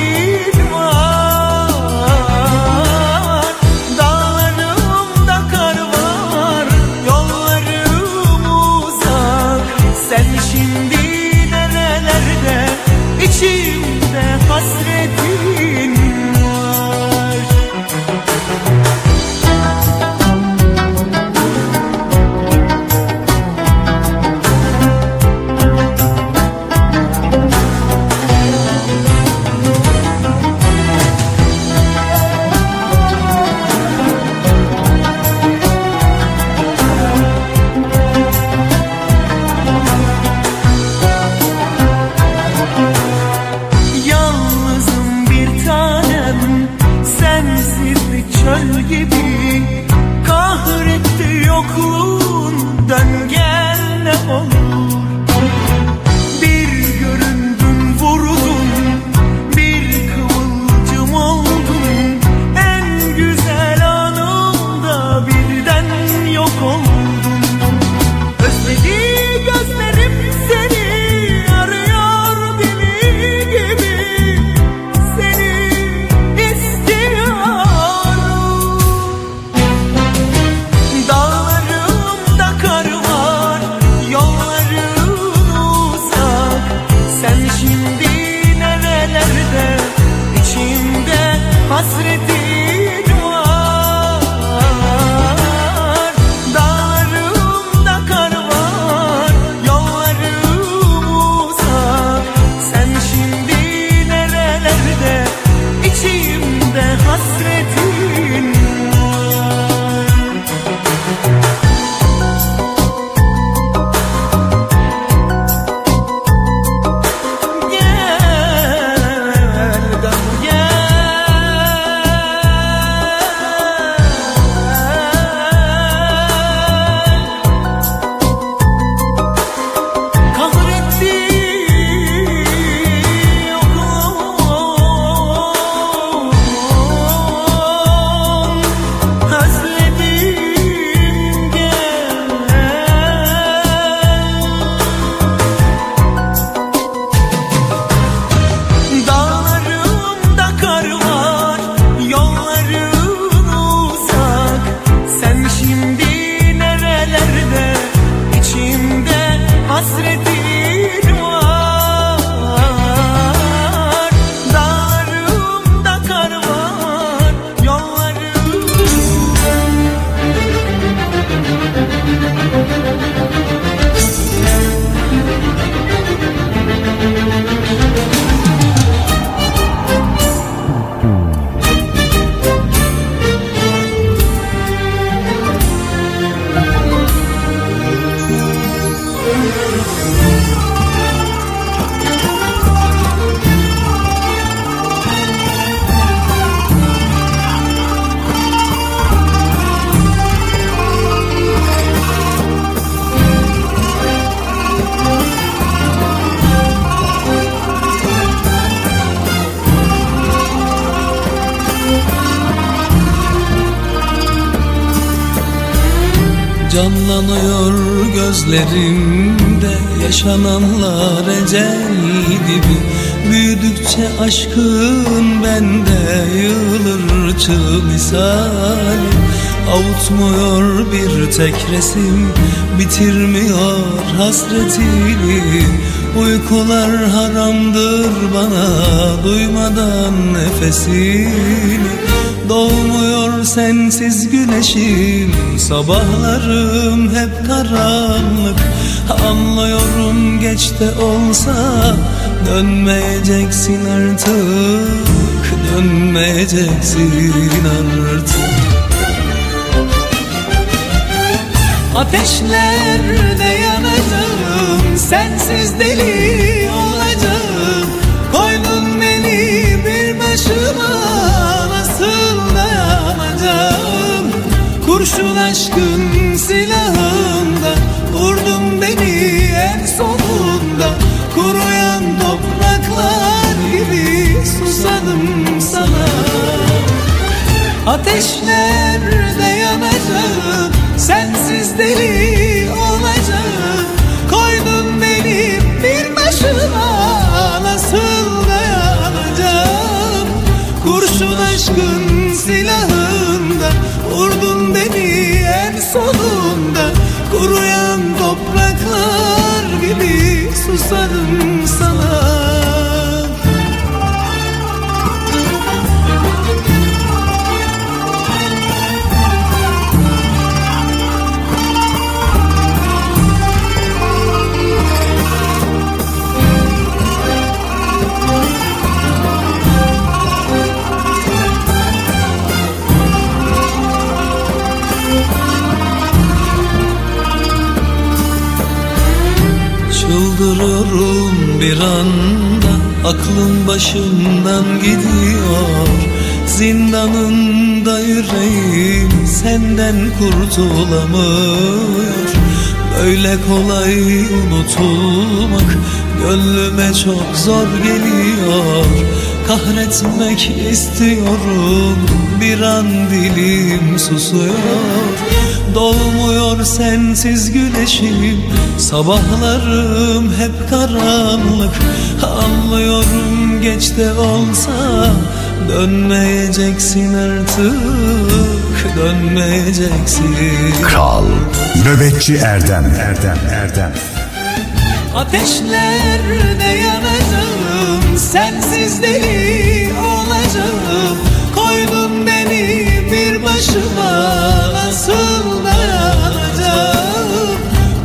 Canlanıyor gözlerimde. Yaşananlar ecel gibi. Büyüdükçe aşkın bende yığılır çığ misali. Avutmuyor bir tek resim bitirmiyor hasretini. Uykular haramdır bana duymadan nefesini Doğmuyor sensiz güneşim Sabahlarım hep karanlık. Anlıyorum geç de olsa Dönmeyeceksin artık Dönmeyeceksin artık. Ateşlerde yanacağım Sensiz deli Kurşun aşkın silahında Vurdun beni en sonunda. Kuruyan topraklar gibi Susadım sana. Ateşlerde yanacağım Sensiz deli olacağım. Koydun beni bir başıma Nasıl dayanacağım? Kurşun aşkın silahında Kuruyan topraklar gibi Susadım sana Çıldırıyorum bir anda Aklım başımdan gidiyor. Zindanında yüreğim Senden kurtulamıyor. Böyle kolay unutulmak Gönlüme çok zor geliyor. Kahretmek istiyorum Bir an dilim susuyor Doğmuyor sensiz güneşim. Sabahlarım hep karanlık. Anlıyorum geç de olsa Dönmeyeceksin artık Dönmeyeceksin. Kral Nöbetçi Erdem Erdem Erdem. Ateşlerde yanacağım Sensiz deli olacağım. Koydun beni bir başıma Nasıl dayanacağım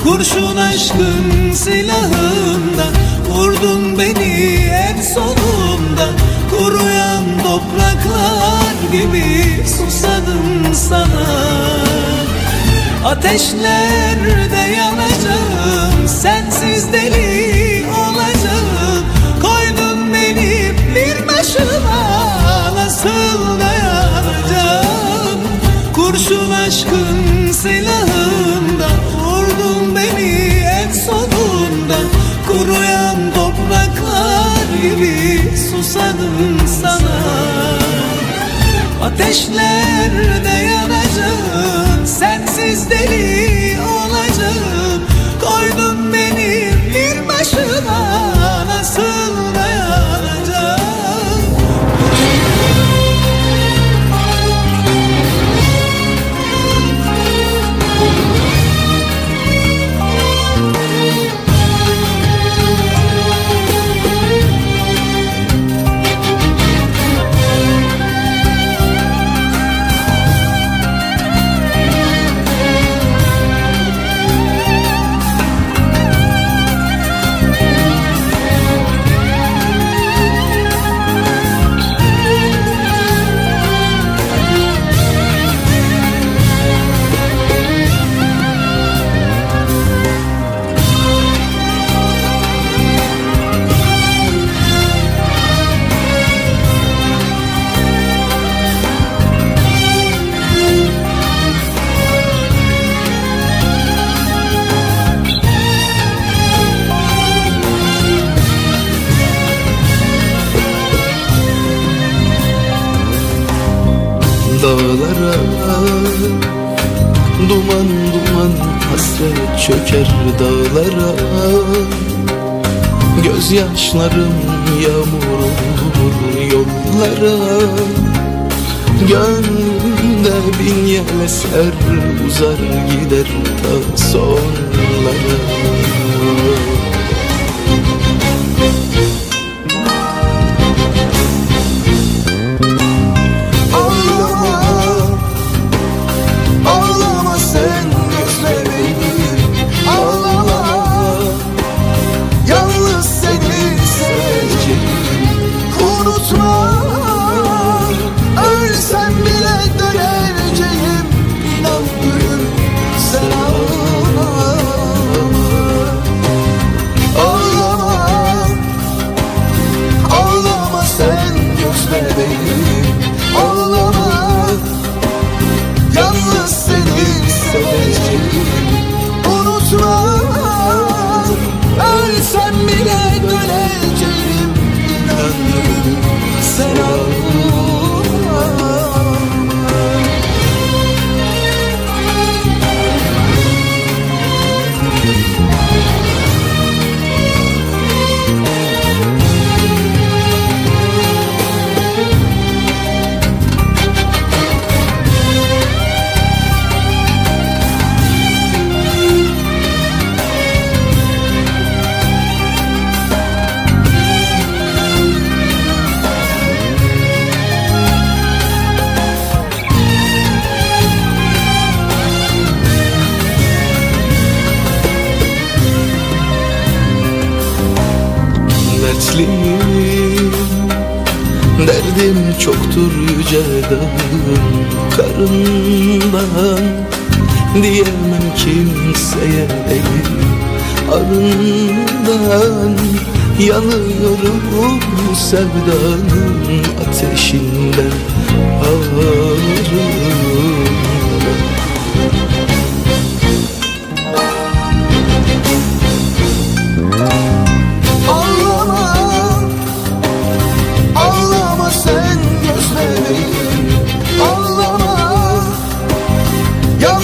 Kurşun aşkın silahında Vurdun beni en sonunda. Kuruyan topraklar gibi Susadım sana. Ateşlerde yanacağım Sensiz deli olacağım. Koydun beni bir başıma Nasıl dayanacağım Kurşun aşkın silahında Kuruyan topraklar gibi Susadım sana. Ateşlerde yanacağım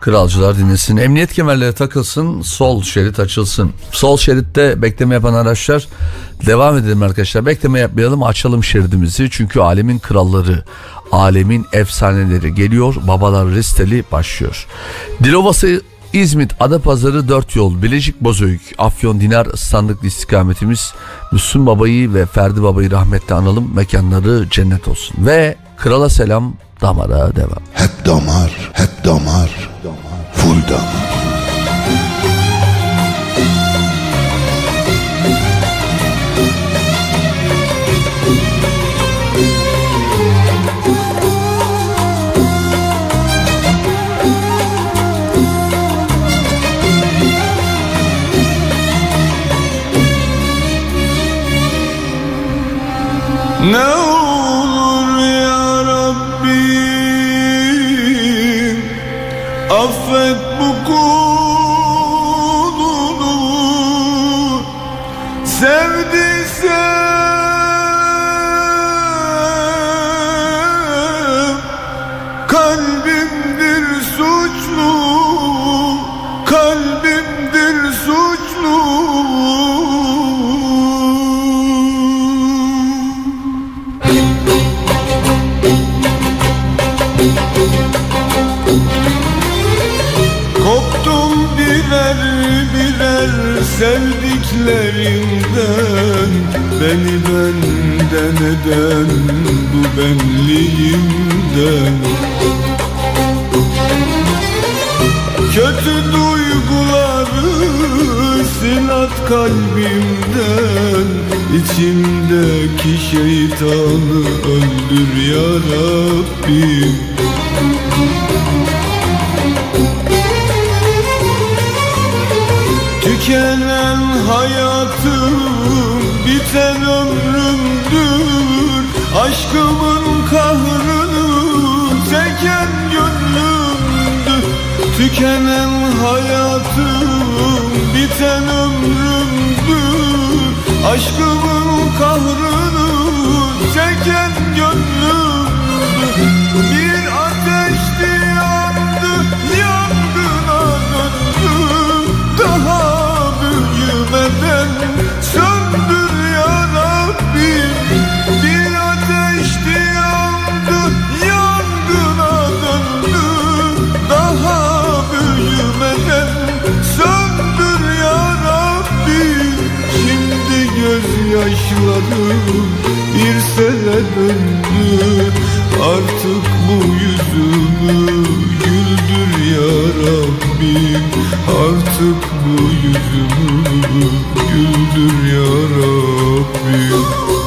Kralcılar dinlesin. Emniyet kemerleri takılsın. Sol şerit açılsın. Sol şeritte bekleme yapan araçlar devam edelim arkadaşlar. Bekleme yapmayalım. Açalım şeridimizi. Çünkü alemin kralları, alemin efsaneleri geliyor. Babalar listeli başlıyor. Dilovası İzmit, Adapazarı 4 yol, Bilecik Bozüyük, Afyon Dinar standıklı istikametimiz Müslüm Baba'yı ve Ferdi Baba'yı rahmetle analım. Mekanları cennet olsun. Ve krala selam damara devam. Hep damar, hep damar, Wunderbar. Beni benden eden bu benliğimden. Kötü duyguları sil silat kalbimden içimdeki şeytanı öldür ya Rabbim. Tükenen hayatım biten ömrümdür Aşkımın kahrını çeken gönlümdür Tükenen hayatım. Biten ömrümdür Aşkımın kahrını çeken gönlümdür Bir yaşlarım bir sele döndü. Artık bu yüzümü güldür ya Rabbim. Artık bu yüzümü güldür ya Rabbim.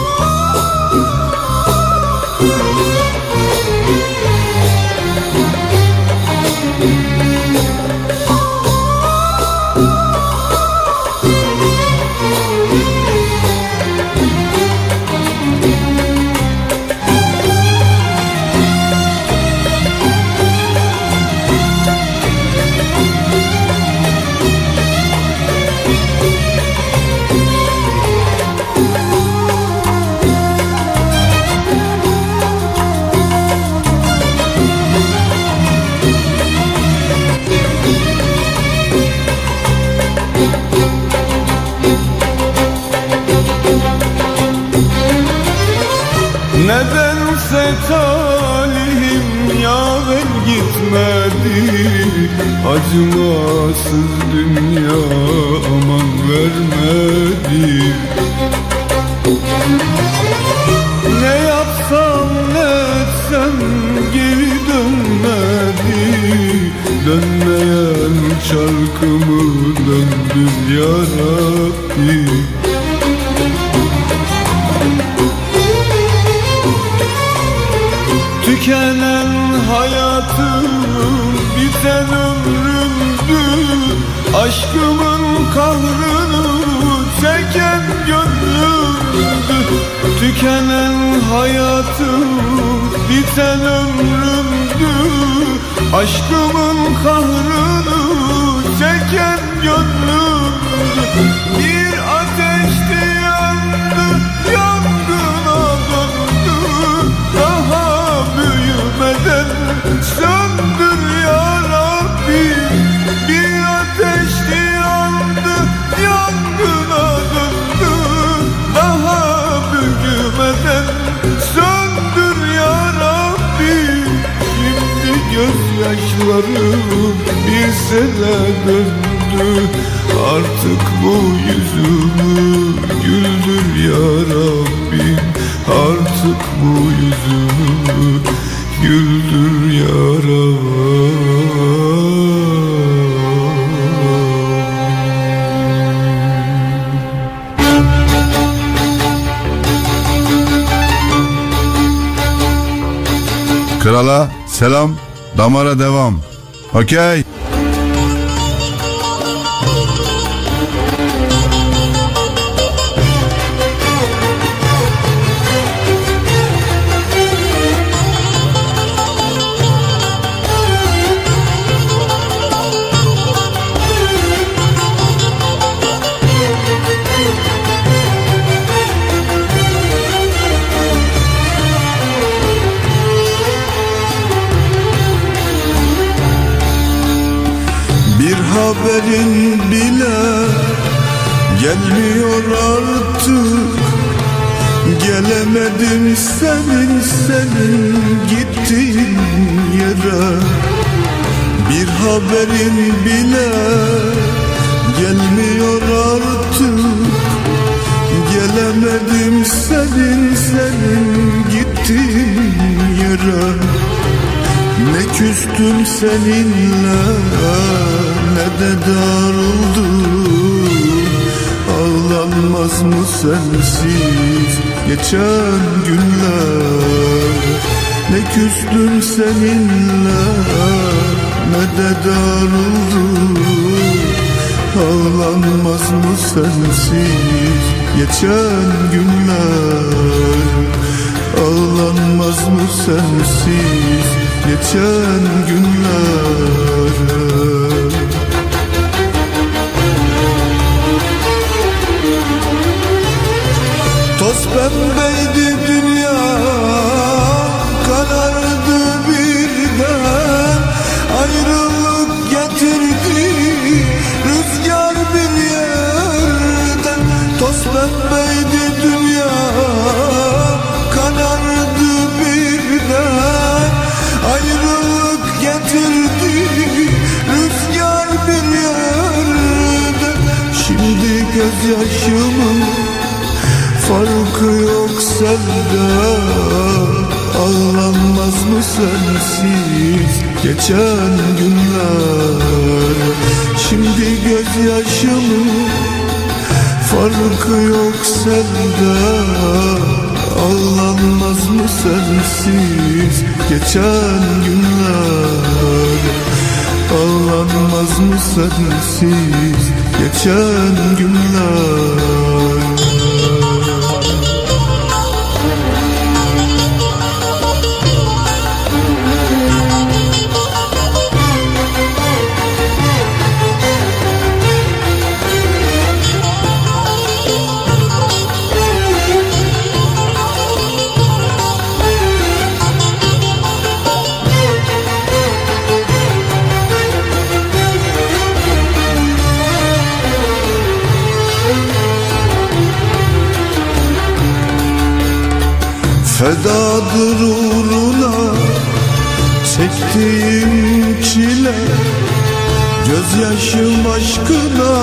accueil. Ağlanmaz mı sensiz? Geçen günler Ağlanmaz mı sensiz? Geçen günler. Toz pembeydi Gözyaşımın Farkı yok sende. Ağlanmaz mı sensiz geçen günler? Şimdi gözyaşımın Farkı yok sende. Ağlanmaz mı sensiz geçen günler? Ağlanmaz mı sensiz geçen günler Fedadır uğruna çektiğim çile Gözyaşım aşkına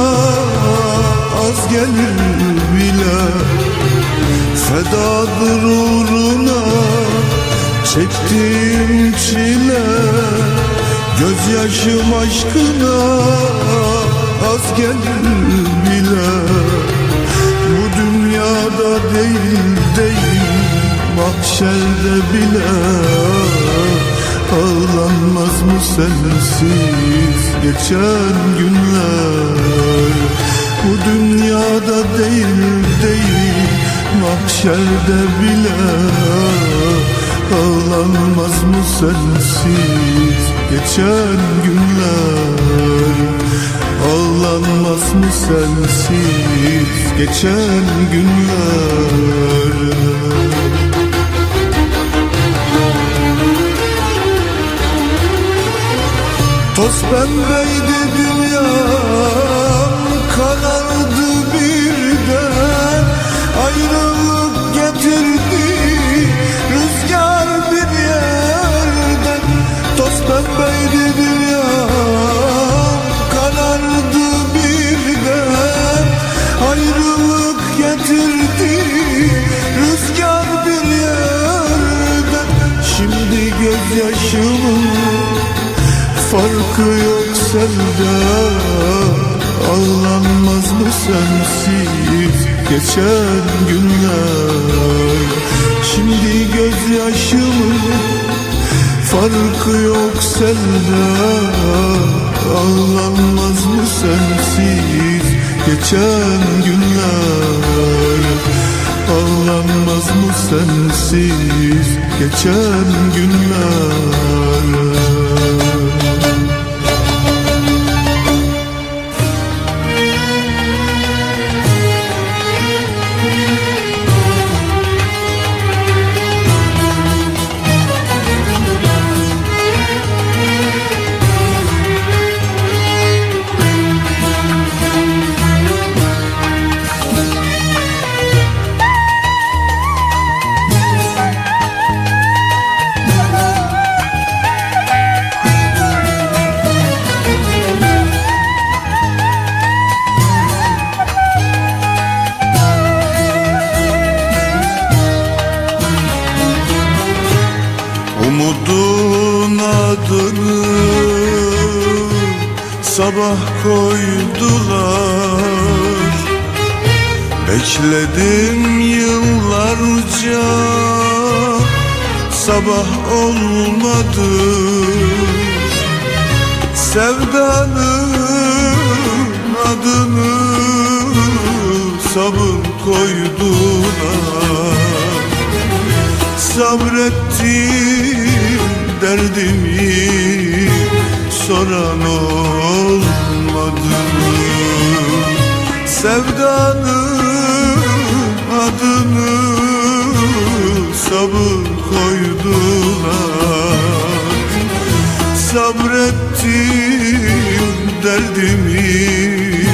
az gelir bile. Fedadır uğruna çektiğim çile Gözyaşım aşkına az gelir bile. Bu dünyada değil mahşerde bile Ağlanmaz mı sensiz geçen günler? Bu dünyada değil değil mahşerde bile Ağlanmaz mı sensiz geçen günler? Ağlanmaz mı sensiz geçen günler Toz pembeydi dünya karardı birden. Ayrılık getirdi rüzgar bir yerden. Toz pembeydi dünya karardı birden. Ayrılık getirdi rüzgar bir yerden. Şimdi gözyaşımın Farkı yok sende. Ağlanmaz mı sensiz? Geçen günler. Şimdi gözyaşımın Farkı yok sende. Ağlanmaz mı sensiz? Geçen günler. Ağlanmaz mı sensiz? Geçen günler Bekledim yıllarca. Sabah olmadı. Sevdanın adı adını sabır koydular. Sabrettim derdimi soran olmadı. Sevdanın adını sabır koydular. Sabrettim derdimi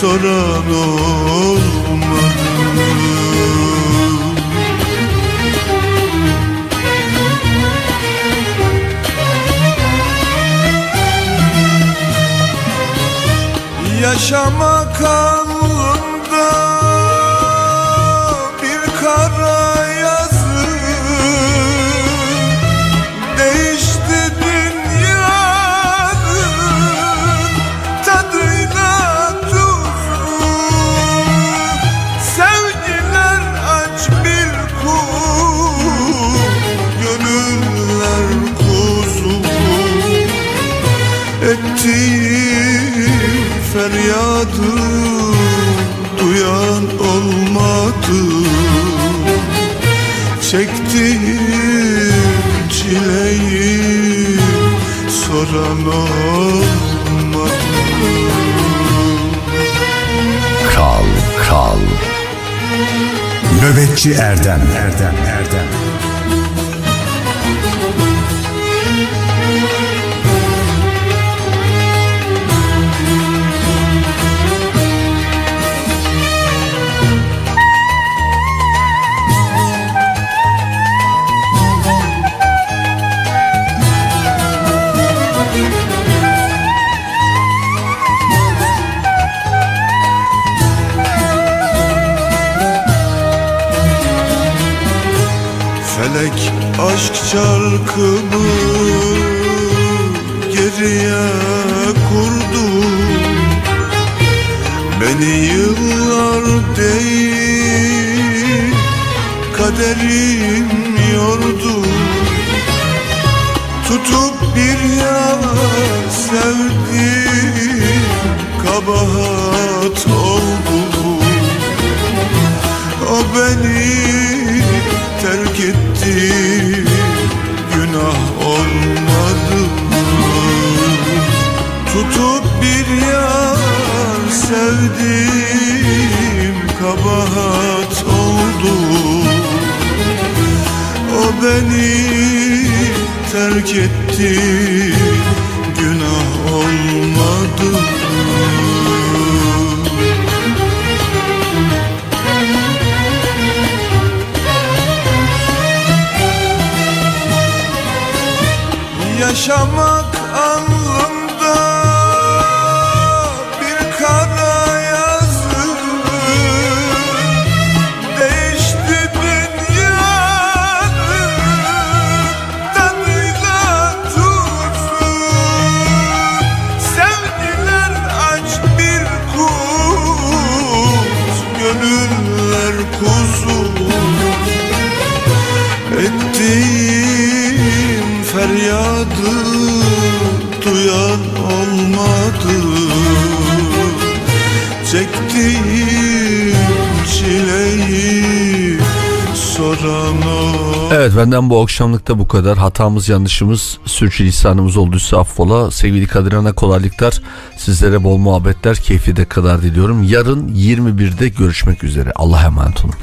soran olmadı. Yaşamak soran olmadı Kral Kral. Nöbetçi Erdem. Erdem Erdem aşk çarkımı geriye kurdu. Beni yıllar değil kaderim yordu. Tutup bir yar sevdim kabahat oldu. O beni terk etti. Günah olmadı Tutup bir yar sevdim kabahat oldu. O beni terk etti Yaşamak Evet benden bu akşamlıkta bu kadar. Hatamız yanlışımız sürçülisanımız olduysa affola. Sevgili Kadir Ana kolaylıklar. Sizlere bol muhabbetler keyifli de kadar diliyorum. Yarın 21'de görüşmek üzere. Allah'a emanet olun.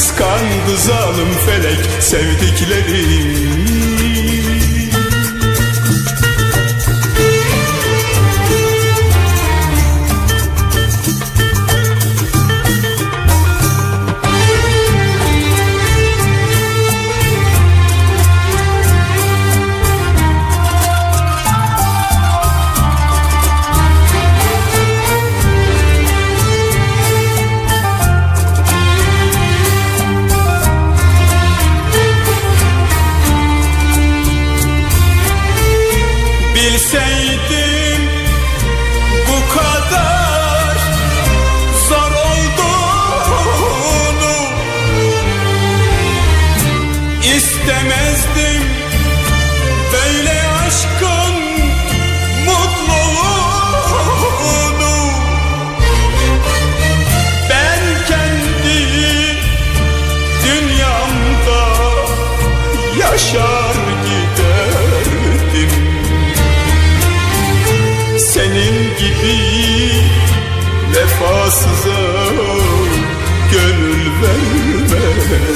Kıskandı zalim felek sevdiklerimi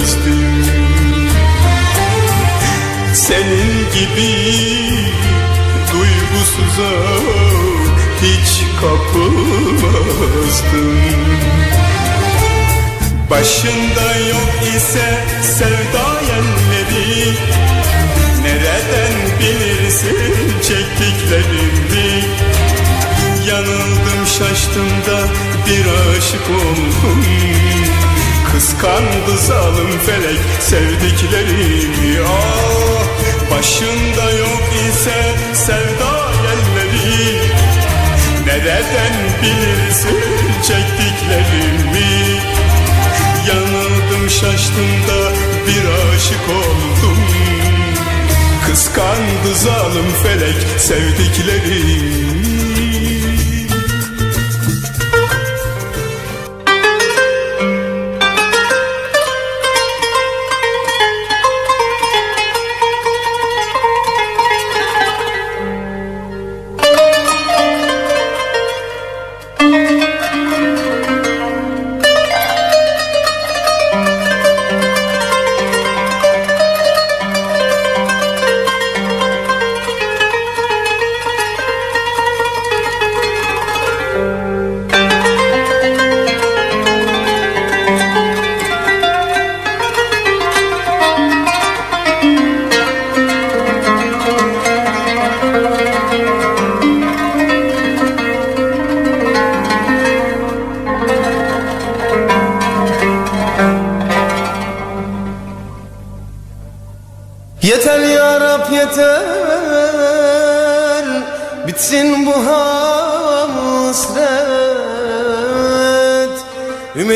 vermezdim Senin gibi duygusuza hiç kapılmazdım. Başında yok ise sevda yerleri Nereden bilirsin çektiklerimi? Yanıldım şaştım da bir aşık oldum Kıskandı zalim felek sevdiklerimi. Ah başında yok ise sevda yerleri Nereden bilirsin çektiklerimi? Yanıldım şaştım da bir aşık oldum. Kıskandı zalim felek sevdiklerimi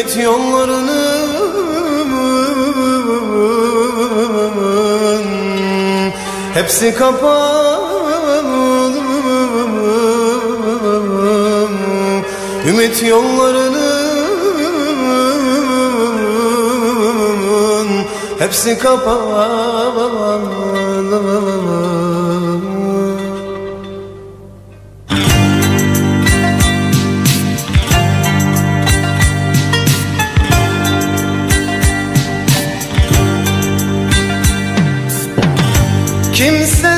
Ümit yollarının Hepsi kapalı. Ümit yollarının Hepsi kapalı Kimsesiz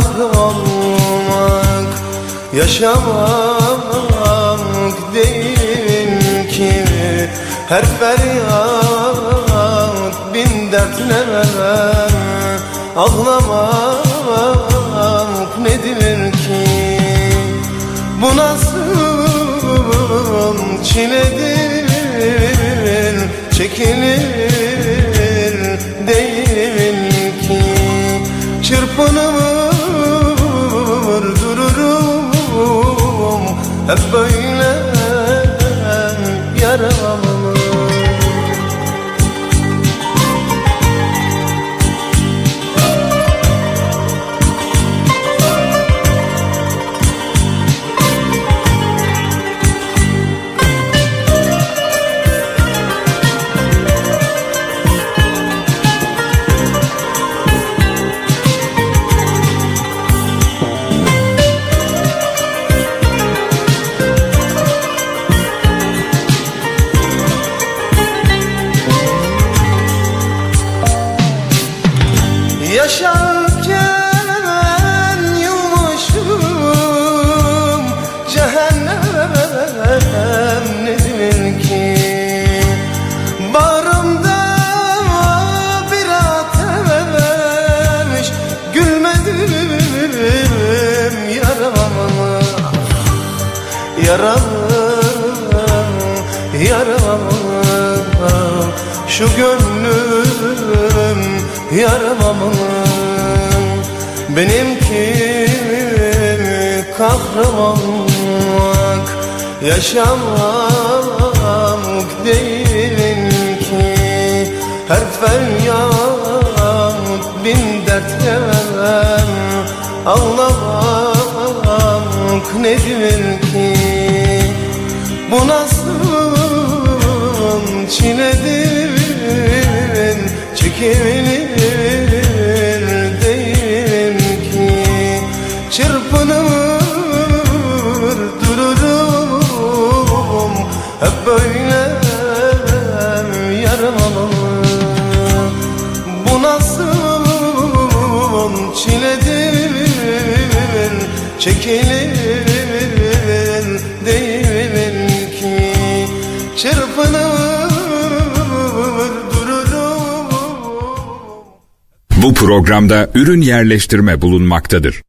kahramanlık Yaşamak değil ki. Her feryat bin dertle Ağlamak nedir ki? Bu nasıl çiledir Çekilir dururum Hep Yaşamak değil ki. Her feryat bin dertten Ağlamak nedir ki? Bu nasıl çiledir? Çekilir Çekilir değil ki Çırpınır Bu programda ürün yerleştirme bulunmaktadır.